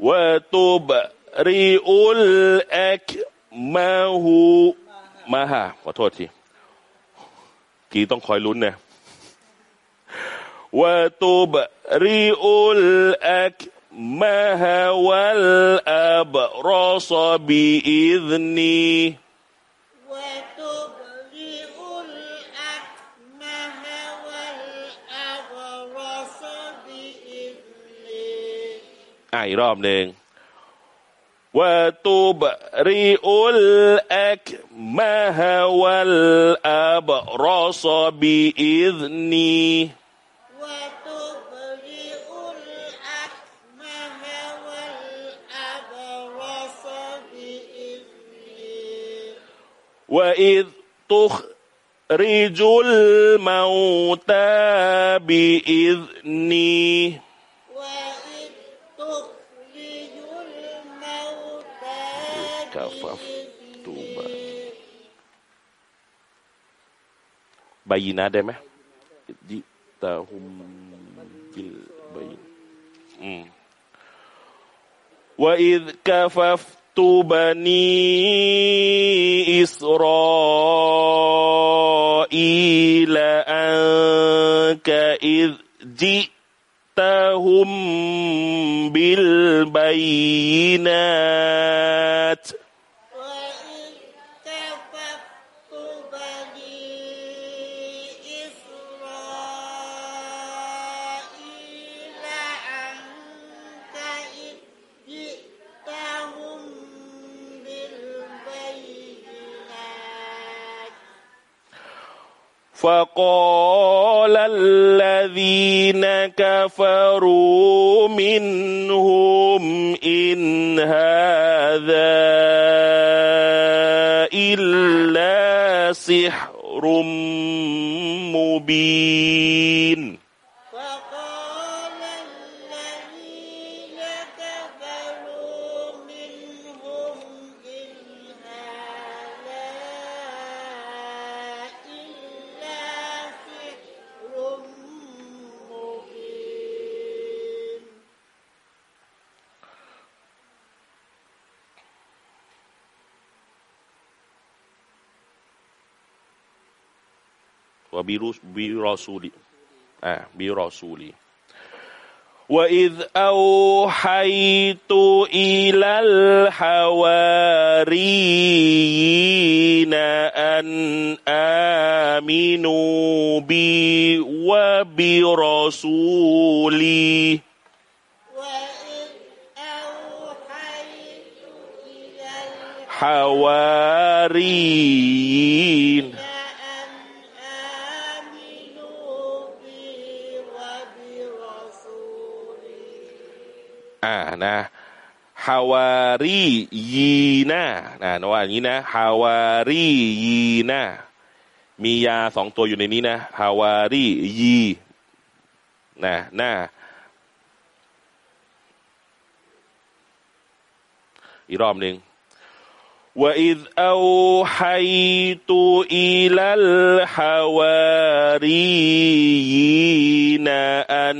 وتبرئ الأكمه มาฮะขอโทษทีทีต้องคอยลุ้นเนี่ย وتبرئ الأكمه والأبرص بإذني وتبرئ อ่ะอีกรอบหนึ่ง وتبرئ الأكمه والأبرص بإذني وتبرئ الأكمه والأبرص بإذنه وإذ تخرج الموتى بإذني บายีนะได้ไหมยิตาหุมบิลบายีอืมว่าอิดกาฟัฟตูบานีอิสราอีลอันกะอิดจิตาหุมบิลบายีนัต فقال الذين كفروا منهم إن هذا إلا سحر مبين. وبرسول آه برسولي وإذ أوحيت إلى الحواريين أن آمنوا بي وبرسولي. حواريين. ฮาวารียีนานะนว่าอย่างนี้นะฮาวารียีนามียาสองตัวอยู่ในนี้นะฮาวารียีนะหน้าอีกรอบหนึ่ง وإذ أوحيت إلى الحواريين أن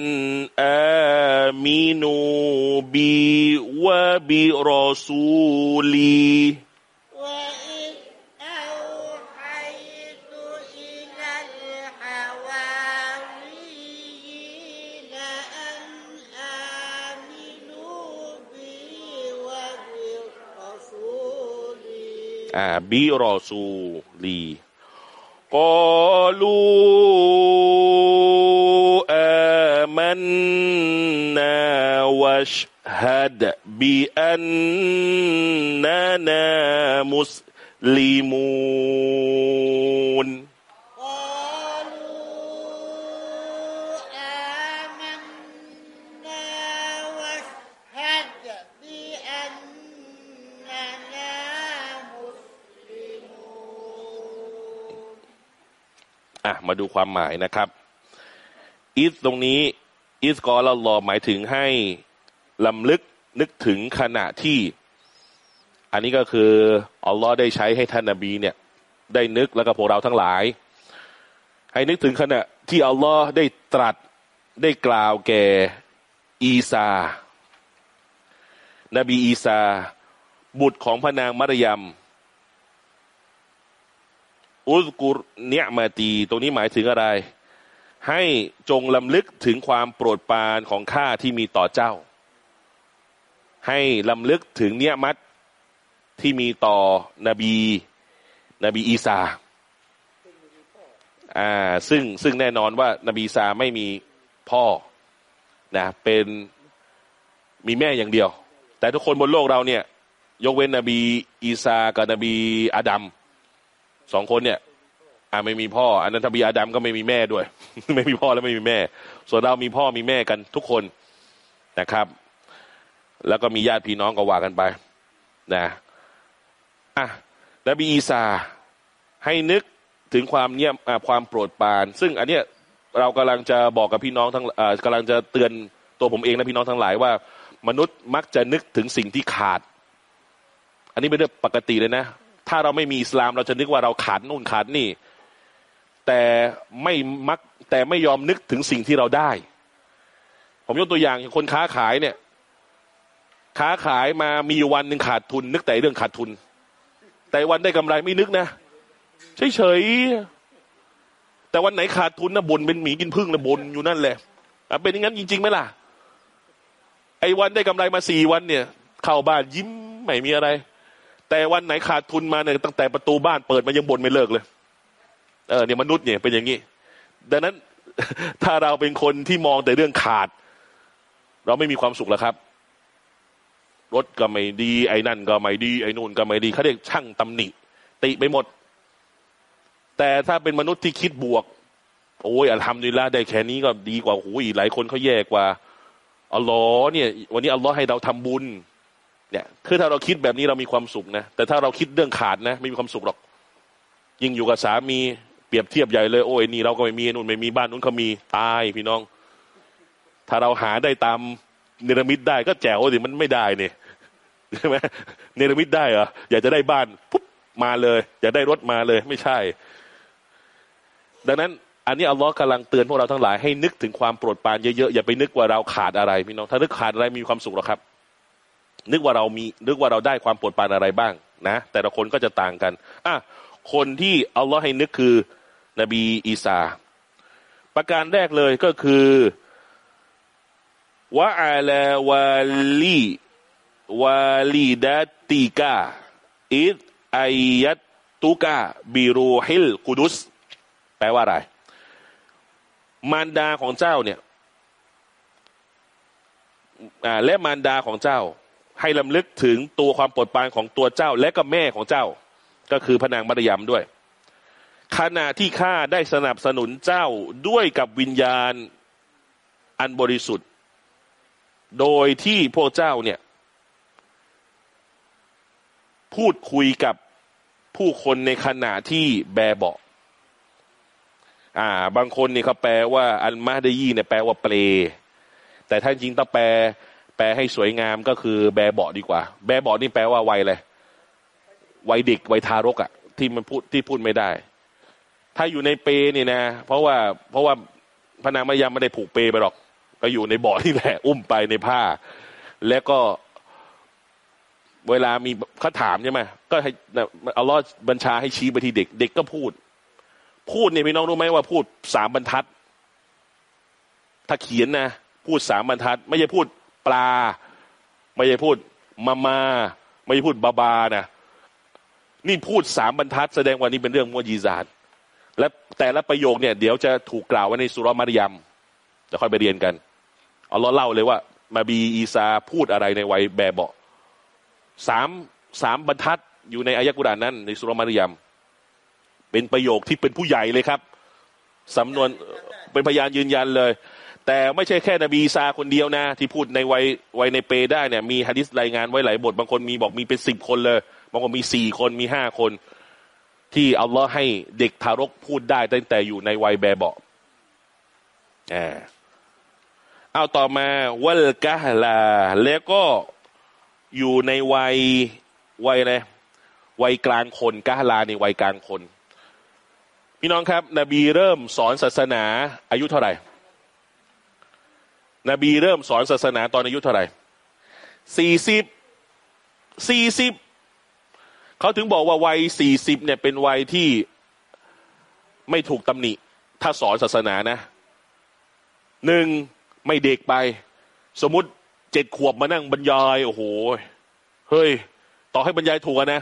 آمنوا بي وبرسولي อ่าบิรอซู อะมาดูความหมายนะครับอิสตรงนี้อิสกอลลอหมายถึงให้ลำลึกนึกถึงขณะที่ อันนี้ก็คืออัลลอฮ์ได้ใช้ให้ท่านนบีเนี่ย ได้นึกแล้วก็พวกเราทั้งหลาย ให้นึกถึงขณะที่อัลลอฮ์ได้ตรัสได้กล่าวแก่อีซา นบีอีซา บุตรของพระนางมารยม อุสกุรเนียมาตี ตรงนี้หมายถึงอะไร ให้จงลำลึกถึงความโปรดปรานของข้าที่มีต่อเจ้า ให้ลำลึกถึงเนียมัตที่มีต่อนบี นบีอีสาอ่าซึ่งซึ่งแน่นอนว่านบีอีสาไม่มีพ่อนะเป็นมีแม่อย่างเดียว แต่ทุกคนบนโลกเราเนี่ย ยกเว้นนบีอีสากับนบีอาดัม สองคนเนี่ยอ่าไม่มีพ่อ อันนั้นทบีอาดัมก็ไม่มีแม่ด้วย ไม่มีพ่อแล้วไม่มีแม่ ส่วนเรามีพ่อมีแม่กันทุกคนนะครับ แล้วก็มีญาติพี่น้องก็ว่ากันไปนะอะนบีอีสาให้นึกถึงความเนียมอ่าความโปรดปราน ซึ่งอันเนี้ยเรากำลังจะบอกกับพี่น้องทั้งอ่ากำลังจะเตือนตัวผมเองและพี่น้องทั้งหลายว่า มนุษย์มักจะนึกถึงสิ่งที่ขาด อันนี้เป็นเรื่องปกติเลยนะ ถ้าเราไม่มีอิสลามเราจะนึกว่าเราขาดนู่นขาดนี่ แต่ไม่มักแต่ไม่ยอมนึกถึงสิ่งที่เราได้ ผมยกตัวอย่างอย่างคนค้าขายเนี่ย ค้าขายมามีวันหนึ่งขาดทุน นึกแต่เรื่องขาดทุน แต่วันได้กำไรไม่นึกนะเฉยๆแต่วันไหนขาดทุนนะบนเป็นหมีกินพึ่งนะบนอยู่นั่นแหละอะเป็นอย่างนั้นจริงๆไหมล่ะไอ้วันได้กำไรมาสี่วันเนี่ย เข้าบ้านยิ้มไม่มีอะไร แต่วันไหนขาดทุนมาเนี่ยตั้งแต่ประตูบ้านเปิดมายังบ่นไม่เลิกเลย เออเนี่ยมนุษย์เนี่ยเป็นอย่างนี้ดังนั้นถ้าเราเป็นคนที่มองแต่เรื่องขาด เราไม่มีความสุขแล้วครับ รถก็ไม่ดีไอ้นั่นก็ไม่ดีไอ้นู่นก็ไม่ดีเขาเรียกช่างตำหนิ ติไปหมด แต่ถ้าเป็นมนุษย์ที่คิดบวก โอ้ยอัลฮัมดุลิลละได้แค่นี้ก็ดีกว่าโอ้ยหลายคนเขาแย่กว่าอัลลอฮ์เนี่ย วันนี้อัลลอฮ์ให้เราทำบุญ เนี่ย คือถ้าเราคิดแบบนี้เรามีความสุขนะ แต่ถ้าเราคิดเรื่องขาดนะ ไม่มีความสุขหรอก ยิ่งอยู่กับสามีเปรียบเทียบใหญ่เลย โอ้ยนี่เราก็ไม่มีนู่นไม่มีบ้านนู้นเขามีตายพี่น้อง ถ้าเราหาได้ตามเนรมิตได้ก็แจ๋วสิมันไม่ได้เนี่ยใช่ไหมเนรมิตได้เหรออยากจะได้บ้านปุ๊บมาเลย อยากได้รถมาเลย ไม่ใช่ ดังนั้น อันนี้อัลลอฮ์กำลังเตือนพวกเราทั้งหลายให้นึกถึงความโปรดปรานเยอะๆอย่าไปนึกว่าเราขาดอะไรพี่น้อง ถ้านึกขาดอะไรมีความสุขหรอครับ นึกว่าเรามีนึกว่าเราได้ความโปรดปรานอะไรบ้างนะ แต่ละคนก็จะต่างกันอะคนที่อัลลอฮ์ให้นึกคือนบีอีสา ประการแรกเลยก็คือวะอาลาวาลีวาลีดาติกาอิดอายัตตุกาบิรูฮิลกุดุส แปลว่าอะไร มารดาของเจ้าเนี่ยและมารดาของเจ้า ให้ลำลึกถึงตัวความปวดปานของตัวเจ้าและก็แม่ของเจ้า ก็คือพระนางมารยามด้วย ขณะที่ข้าได้สนับสนุนเจ้าด้วยกับวิญญาณอันบริสุทธิ์ โดยที่พวกเจ้าเนี่ย พูดคุยกับผู้คนในขณะที่แบเบาอ่า บางคนเนี่ยเขาแปลว่า อันมาดยีเนี่ยแปลว่าเปลแต่ถ้าจริงต้องแปล แปลให้สวยงามก็คือแบเบาดีกว่า แบเบานี่แปลว่าวัยเลยวัยเด็กวัยทารกอะ่ะ ที่มันพูดที่พูดไม่ได้ ถ้าอยู่ในเปเนี่ยนะ เพราะว่าเพราะว่าพระนางมายาไม่ได้ผูกเปไปหรอก ก็อยู่ในเบ่อที่แหละ อุ้มไปในผ้า แล้วก็เวลามีเขาถามใช่ไหมก็ให้เอาลอบัญชาให้ชี้ไปที่เด็ก เด็กก็พูด พูดเนี่ยพี่น้องรู้ไหมว่าพูดสามบรรทัด ถ้าเขียนนะ พูดสามบรรทัด ไม่ใช่พูด ปลา ไม่ใช่พูดมามาไม่ใช่พูดบาบานะนี่พูดสามบรรทัดแสดงว่านี่เป็นเรื่องมวยีซาดและแต่ละประโยคเนี่ยเดี๋ยวจะถูกกล่าวไว้ในสุรมารยมจะค่อยไปเรียนกันเอาล้อเล่าเลยว่า มาบีอีซาพูดอะไรในวัยแบบเบาสามสามบรรทัดอยู่ในอายะกุรานนั้น ในสุรมารยมเป็นประโยคที่เป็นผู้ใหญ่เลยครับสำนวนเป็นพยานยืนยันเลย แต่ไม่ใช่แค่นบีซาคนเดียวนะ ที่พูดในวัยวัยในเปได้เนี่ยมีฮะดิษรายงานไว้หลายบท บางคนมีบอกมีเป็นสิบคนเลย บางคนมีสี่คนมีห้าคน ที่อัลลอฮ์ให้เด็กทารกพูดได้ตั้งแต่อยู่ในวัยแบเบาอ่าเอาต่อมาวัลกะลา แล้วก็อยู่ในวัยวัยอะไรวัยกลางคนกะลาในวัยกลางคน พี่น้องครับ นบีเริ่มสอนศาสนาอายุเท่าไหร่ นบีเริ่มสอนศาสนาตอนอายุเท่าไหร่สี่สิบสี่สิบเขาถึงบอกว่าวัยสี่สิบเนี่ยเป็นวัยที่ไม่ถูกตำหนิ ถ้าสอนศาสนานะหนึ่งไม่เด็กไป สมมติเจ็ดขวบมานั่งบรรยายโอ้โหเฮ้ย ต่อให้บรรยายถูกนะ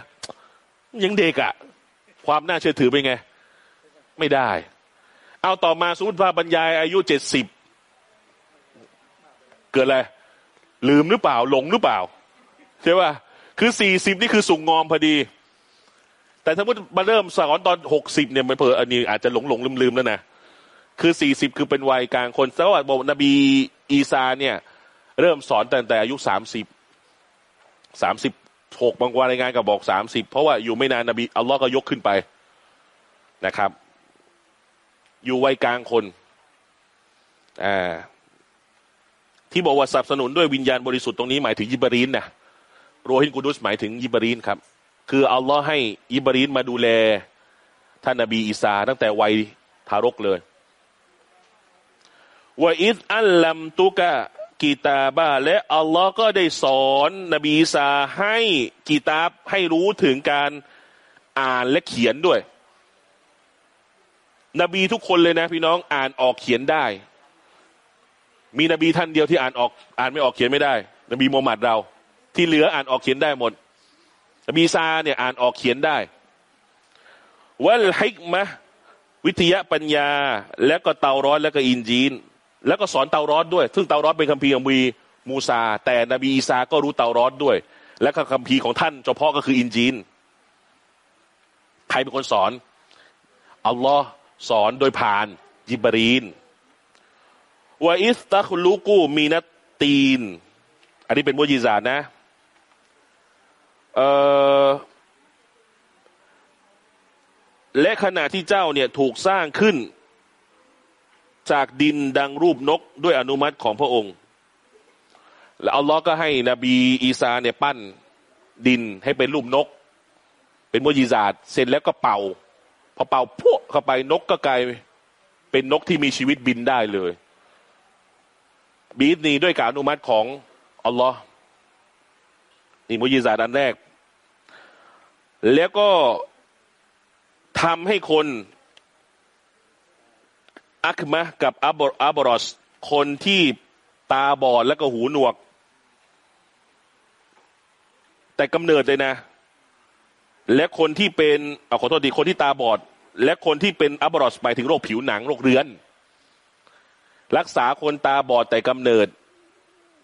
ยังเด็กอะ่ะความน่าเชื่อถือเป็นไง ไม่ได้ เอาต่อมาสมมติว่าบรรยายอายุเจ็ดสิบ เกิดอะไร ลืมหรือเปล่า หลงหรือเปล่า ใช่ป่ะคือสี่สิบนี่คือสุงงอมพอดี แต่ถ้ามาเริ่มสอนตอนหกสิบเนี่ยมันเผลออันนี้อาจจะหลงหลงลืมลืมแล้วนะคือสี่สิบคือเป็นวัยกลางคนแต่ว่าบอกนบีอีซาเนี่ย เริ่มสอนตั้งแต่อายุสามสิบสามสิบหกบางวันรายงานก็บอกสามสิบเพราะว่าอยู่ไม่นานนบีอัลลอฮ์ก็ยกขึ้นไปนะครับ อยู่วัยกลางคนอ่า ที่บอกว่าสนับสนุนด้วยวิญญาณบริสุทธิ์ตรงนี้หมายถึงยิบรีนนะโรฮินกุดุสหมายถึงยิบรีนครับ คืออัลลอฮ์ให้ยิบรีนมาดูแลท่านนบีอีสาตั้งแต่วัยทารกเลยว่าอิสอัลลัมตุกะกีตาบาและอัลลอฮ์ก็ได้สอนนบีอีสาให้กีตาบให้รู้ถึงการอ่านและเขียนด้วย นบีทุกคนเลยนะพี่น้องอ่านออกเขียนได้ มีนบีท่านเดียวที่อ่านออกอ่านไม่ออกเขียนไม่ได้ นบีมูฮัมหมัดเรา ที่เหลืออ่านออกเขียนได้หมด นบีซาเนี่ยอ่านออกเขียนได้วัลฮิกมะวิทยาปัญญา และก็เตาร้อดและก็อินจีน แล้วก็สอนเตาร้อดด้วย ซึ่งเตาร้อดเป็นคัมภีร์ของมีมูซา แต่นบีอีสาก็รู้เตาร้อดด้วย และก็คัมภีร์ของท่านเฉพาะก็คืออินญีล ใครเป็นคนสอนอัลลอฮ์สอนโดยผ่านยิบรีน วาอิสตะคุลูกูมีนตีน อันนี้เป็นมุอ์ญิซาตนะเออและขณะที่เจ้าเนี่ยถูกสร้างขึ้น จากดินดังรูปนกด้วยอนุมัติของพระองค์ แล้วอัลลอฮ์ก็ให้นบีอีสาเนี่ยปั้นดินให้เป็นรูปนก เป็นมุจิซาดเสร็จแล้วก็เป่า พอเป่าพวกเข้าไปนกก็กลายเป็นนกที่มีชีวิตบินได้เลย บีดนีด้วยการอนุมัติของอัลลอฮ์นี่มุจิซาดันแรก แล้วก็ทำให้คนอักมะกับอับอับบรอส คนที่ตาบอดแล้วก็หูหนวก แต่กำเนิดเลยนะ และคนที่เป็นเอาขอโทษดีคนที่ตาบอด และคนที่เป็นอับรอสหมายถึงโรคผิวหนังโรคเรื้อน รักษาคนตาบอดแต่กำเนิด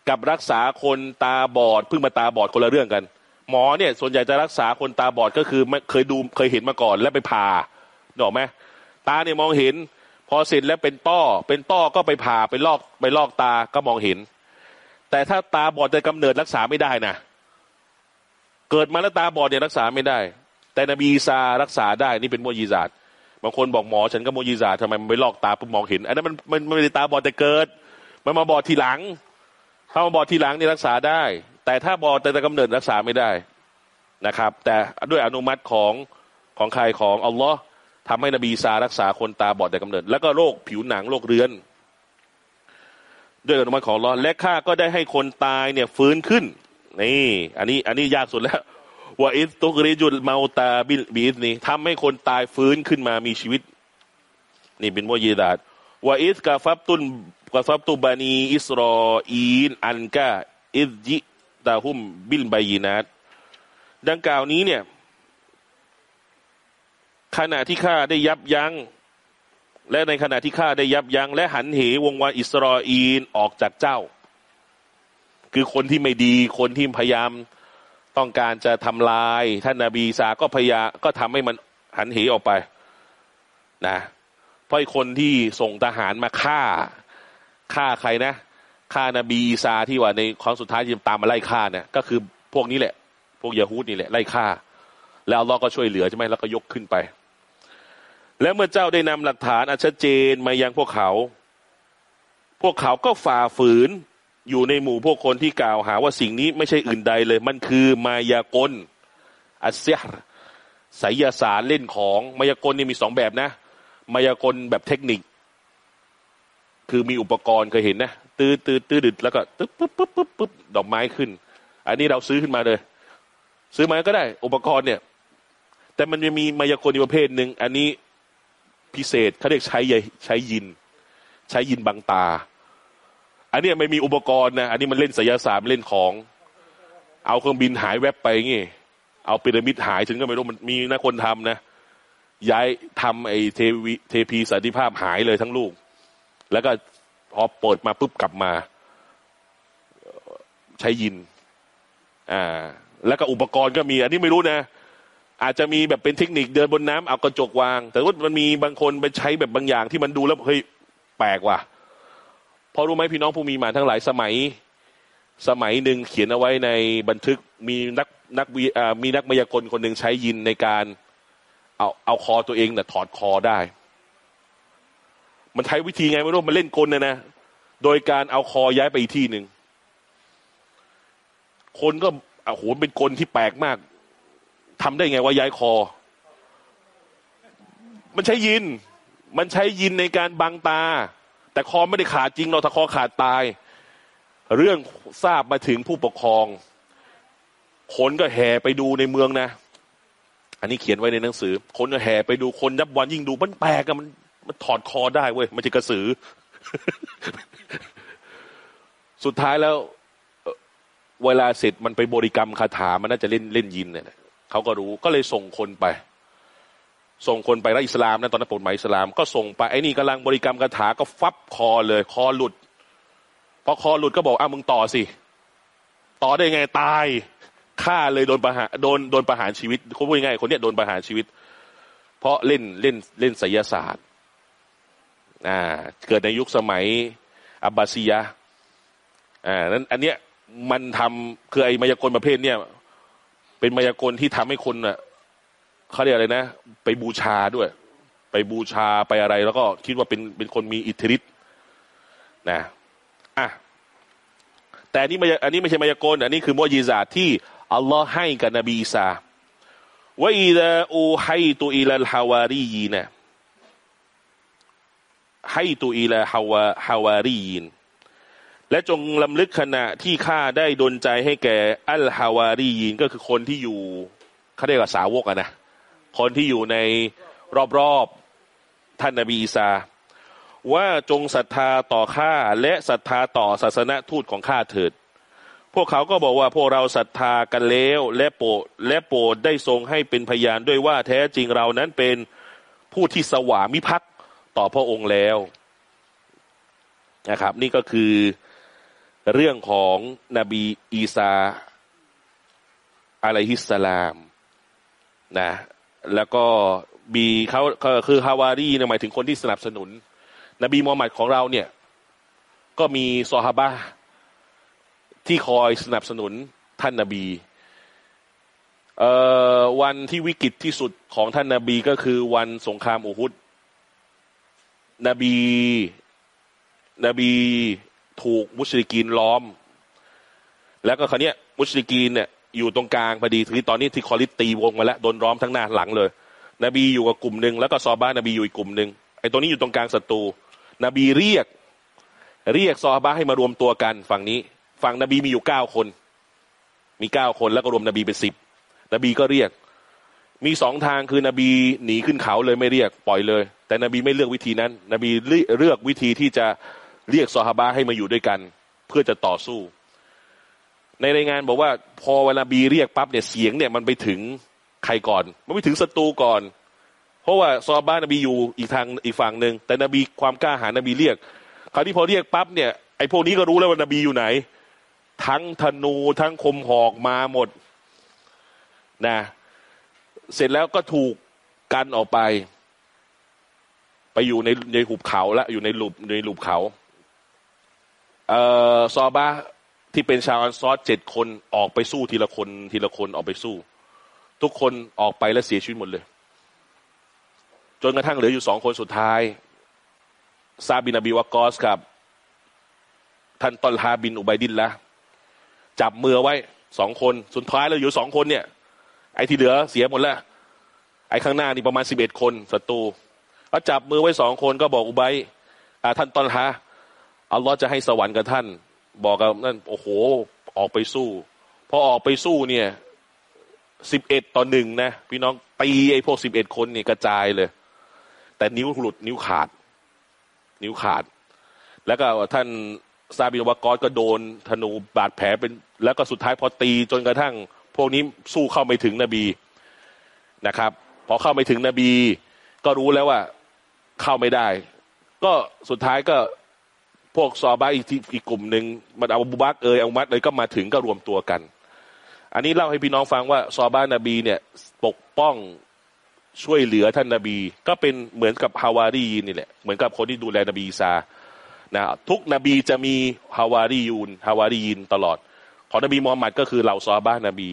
กับรักษาคนตาบอดเพิ่งมาตาบอดคนละเรื่องกัน หมอเนี่ย ส่วนใหญ่จะรักษาคนตาบอดก็คือไม่เคยดูเคยเห็นมาก่อนแล้วไปผ่าหนอกไหมตาเนี่ยมองเห็น พอเสร็จแล้วเป็นต้อ เป็นต้อก็ไปผ่าไปลอกไปลอกตาก็มองเห็น แต่ถ้าตาบอดแต่กำเนิดรักษาไม่ได้นะเกิดมาแล้วตาบอดเนี่ยรักษาไม่ได้ แต่นบีซารักษาได้นี่เป็นโมยีซาด บางคนบอกหมอฉันก็โมยีซาทำไมมันไปลอกตาปุ๊บมองเห็น อันนั้นมันมันไม่ได้ตาบอดแต่เกิด มันมาบอดทีหลัง ถ้ามาบอดทีหลังนี่รักษาได้ แต่ถ้าบอดแต่แต่กำเนิดรักษาไม่ได้นะครับ แต่ด้วยอนุมัติของของใครของอัลลอฮ์ทำให้นบีซารักษาคนตาบอดแต่กำเนิด แล้วก็โรคผิวหนังโรคเรื้อน ด้วยอนุมัติของอัลลอฮ์และข้าก็ได้ให้คนตายเนี่ยฟื้นขึ้นนี่อันนี้อันนี้ยากสุดแล้ว وإذ تخرج الموتى بإذني ทำให้คนตายฟื้นขึ้นมามีชีวิต นี่เป็นวยีดาดوإذ كففت كففت بني إسرائيل عنك إذ جئتهم بالبينات ดังกล่าวนี้เนี่ย ขณะที่ข้าได้ยับยั้งและในขณะที่ข้าได้ยับยั้งและหันเหวงศ์วานอิสรออีลออกจากเจ้า คือคนที่ไม่ดีคนที่พยายาม ต้องการจะทำลาย ท่านนาบีซาก็พยายามก็ทำให้มันหันเหออกไปนะเพราะคนที่ส่งทหารมาฆ่าฆ่าใครนะฆ่านาบีซาที่ว่าในครั้งสุดท้ายที่ตามมาไล่ฆ่าเนี่ยก็คือพวกนี้แหละ พวกยาฮูดนี่แหละไล่ฆ่า แล้วอัลลอฮ์ก็ช่วยเหลือใช่ไหมแล้วก็ยกขึ้นไป แล้วเมื่อเจ้าได้นำหลักฐานอันชัดเจนมายังพวกเขา พวกเขาก็ฝ่าฝืน อยู่ในหมู่พวกคนที่กล่าวหาว่าสิ่งนี้ไม่ใช่อื่นใดเลย มันคือมายากลอัสเซียไสยศาสตร์เล่นของมายากลนี่มีสองแบบนะ มายากลแบบเทคนิค คือมีอุปกรณ์เคยเห็นนะตื้อตื้อตื้อดึดแล้วก็ตึ๊บปุ๊บปุ๊บปุ๊บปุ๊บดอกไม้ขึ้น อันนี้เราซื้อขึ้นมาเลย ซื้อมาก็ได้ อุปกรณ์เนี่ย แต่มันจะมีมายากลอีกประเภทหนึ่งอันนี้พิเศษเขาเรียกใช้ใช้ยิน ใช้ยินบังตา อันนี้ไม่มีอุปกรณ์นะ อันนี้มันเล่นศิลศาสตร์เล่นของ เอาเครื่องบินหายแวบไปงี้เอาพีระมิดหายถึงก็ไม่รู้มันมีนะคนทำนะย้ายทำไอ้เทวีเทพีสันติภาพหายเลยทั้งลูก แล้วก็พอเปิดมาปุ๊บกลับมา ใช้ยิน อ่า แล้วก็อุปกรณ์ก็มี อันนี้ไม่รู้นะ อาจจะมีแบบเป็นเทคนิคเดินบนน้ำเอากระจกวาง แต่ว่ามันมีบางคนไปใช้แบบบางอย่างที่มันดูแล้วเฮ้ยแปลกว่ะ พอรู้ไหมพี่น้องผู้มีหมาทั้งหลายสมัย สมัยหนึ่งเขียนเอาไว้ในบันทึกมีนักนักมีนักมายากลคนหนึ่งใช้ยินในการเอาเอาคอตัวเองน่ะถอดคอได้ มันใช้วิธีไงไม่รู้มันเล่นกลนะนะโดยการเอาคอย้ายไปอีกที่หนึ่งคนก็โอ้โหเป็นกลที่แปลกมากทำได้ไงว่าย้ายคอ มันใช้ยิน มันใช้ยินในการบังตา แต่คอไม่ได้ขาดจริงเราถ้าคอขาดตาย เรื่องทราบมาถึงผู้ปกครอง คนก็แห่ไปดูในเมืองนะ อันนี้เขียนไว้ในหนังสือ คนก็แห่ไปดูคนยับวันยิ่งดูมันแปลกอะมันมันถอดคอได้เว้ยมันจะกระสือ สุดท้ายแล้ว เวลาเสร็จมันไปบริกรรมคาถามันน่าจะเล่นเล่นยินเนี่ยเขาก็รู้ก็เลยส่งคนไป ส่งคนไปรัฐอิสลามนะตอนนั้นปนหมายอิสลาม ก็ส่งไปไอ้นี่กำลังบริกรรมคาถาก็ฟับคอเลยคอหลุดพอคอหลุดก็บอกอ้ามึงต่อสิ ต่อได้ไงตายฆ่าเลยโดนประหารโดนโดนประหารชีวิตเขาพูดง่ายคนเนี้ยโดนประหารชีวิต เพราะเล่นเล่นเล่นไสยศาสตร์อ่าเกิดในยุคสมัยอับบาซียะอ่านั้นอันเนี้ยมันทำคือไอ้มายากลประเภทเนี้ยเป็นมายากลที่ทำให้คนอะ เขาเรียกอะไรนะ ไปบูชาด้วย ไปบูชาไปอะไร แล้วก็คิดว่าเป็นเป็นคนมีอิทธิฤทธิ์นะอะแต่นนี้ไม่อันนี้ไม่ใช่มายากลอันนี้คือมอยีซาที่อัลลอฮ์ให้กับนบีอีสาว่าอีดาอูให้ตุอิลลฮาวารียีนะให้ตุอิลาฮาวาฮาวารียีนและจงลำลึกขณะที่ข้าได้ดนใจให้แก่อัลฮาวารียีนก็คือคนที่อยู่เขาเรียกว่าสาวกอะนะ คนที่อยู่ในรอบๆท่านนบีอีสาว่าจงศรัทธาต่อข้าและศรัทธาต่อศาสนทูตของข้าเถิด พวกเขาก็บอกว่าพวกเราศรัทธากันแล้วและโปรดและโปรดได้ทรงให้เป็นพยานด้วยว่าแท้จริงเรานั้นเป็นผู้ที่สวามิภักดิ์ต่อพระองค์แล้วนะครับ นี่ก็คือเรื่องของนบีอีสาอะลัยฮิสสลามนะ แล้วก็มีเขาคือฮาวารีเนี่ยหมายถึงคนที่สนับสนุน นบีมูฮัมหมัดของเราเนี่ย ก็มีซอฮาบะที่คอยสนับสนุนท่านนาบีวันที่วิกฤตที่สุดของท่านนาบีก็คือวันสงครามอุฮุดนบี นบีถูกมุชริกีนล้อม แล้วก็คราวนี้ยมุชริกีนเนี่ย อยู่ตรงกลางพอดีที่ตอนนี้ที่คอริสตีวงมาแล้วโดนล้อมทั้งหน้าหลังเลย นบีอยู่กับกลุ่มหนึ่งแล้วก็ซอบ้านนบีอยู่อีกกลุ่มหนึ่งไอ้ตัวนี้อยู่ตรงกลางศัตรูนบีเรียก เรียกซอบ้าให้มารวมตัวกัน ฝั่งนี้ ฝั่งนบีมีอยู่เก้าคน มีเก้าคนแล้วก็รวมนบีเป็นสิบนบีก็เรียก มีสองทางคือนบีหนีขึ้นเขาเลยไม่เรียกปล่อยเลย แต่นบีไม่เลือกวิธีนั้น นบีเลือกวิธีที่จะเรียกซอฮาบะให้มาอยู่ด้วยกัน เพื่อจะต่อสู้ ในรายงานบอกว่าพอเวลาบีเรียกปั๊บเนี่ยเสียงเนี่ยมันไปถึงใครก่อน มันไปถึงศัตรูก่อน เพราะว่าซอฮาบะนบีอยู่อีกทางอีกฝั่งหนึ่งแต่นบีความกล้าหาญนบีเรียก คราวที่พอเรียกปั๊บเนี่ยไอ้พวกนี้ก็รู้แล้วว่านบีอยู่ไหน ทั้งธนูทั้งคมหอกมาหมดนะเสร็จแล้วก็ถูกกันออกไป ไปอยู่ในในหุบเขาละอยู่ในหลุบในหลุบเขา เอ่อซอบา ที่เป็นชาวอันซอสเจ็ดคนออกไปสู้ทีละคน ทีละคนออกไปสู้ ทุกคนออกไปแล้วเสียชีวิตหมดเลย จนกระทั่งเหลืออยู่สองคนสุดท้าย ซาบินอบีวากอสกับท่านตอลฮาบินอุบัยดินละจับมือไว้สองคนสุดท้ายแล้วอยู่สองคนเนี่ย ไอ้ที่เหลือเสียหมดแล้ว ไอ้ข้างหน้านี่ประมาณสิบเอ็ดคนศัตรูก็จับมือไว้สองคนก็บอกอุบัยท่านตอลฮาอัลลอฮ์จะให้สวรรค์กับท่าน บอกกับนั่นโอ้โหออกไปสู้พอออกไปสู้เนี่ยสิบเอ็ดต่อหนึ่งนะพี่น้องตีไอ้พวกสิบเอ็ดคนเนี่ยกระจายเลย แต่นิ้วหลุดนิ้วขาด นิ้วขาด แล้วก็ท่านซาบินวากอสก็โดนธนูบาดแผลเป็น แล้วก็สุดท้ายพอตีจนกระทั่ง พวกนี้สู้เข้าไม่ถึงนบีนะครับ พอเข้าไม่ถึงนบี ก็รู้แล้วว่าเข้าไม่ได้ ก็สุดท้ายก็ พวกซอบ้าอีกอีกกลุ่มหนึ่งมันอบูบักรเอยอุมัรเอยก็มาถึงก็รวมตัวกัน อันนี้เล่าให้พี่น้องฟังว่าซอฮาบะฮ์นบีเนี่ยปกป้องช่วยเหลือท่านนบี ก็เป็นเหมือนกับحواري นี่แหละเหมือนกับคนที่ดูแลนบีอีซานะทุกนบีจะมีحواريون حواريين ตลอด ของนบีมูฮัมหมัดก็คือเหล่าซอฮาบะฮ์นบี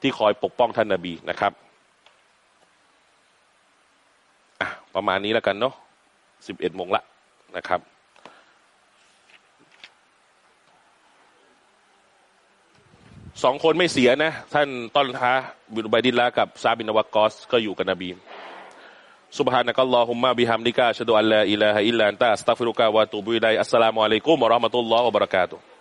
ที่คอยปกป้องท่านนบีนะครับประมาณนี้แล้วกันเนาะสิบเอ็ดโมงละนะครับ สองคนไม่เสียนะ ท่านต้นท้าบินบดินลากับซาบินวากอสก็อยู่กับนบีสุบฮานะกัลลอฮุมมะบิฮัมดิกาชะดูอัลลอฮอิลาฮะอิลลันตาอัสตัฟิรุกะวะตูบิไลอัสสลามุอะลัยกุมวะราะห์มะตุลลอฮ์วะบะเราะกาตุฮ์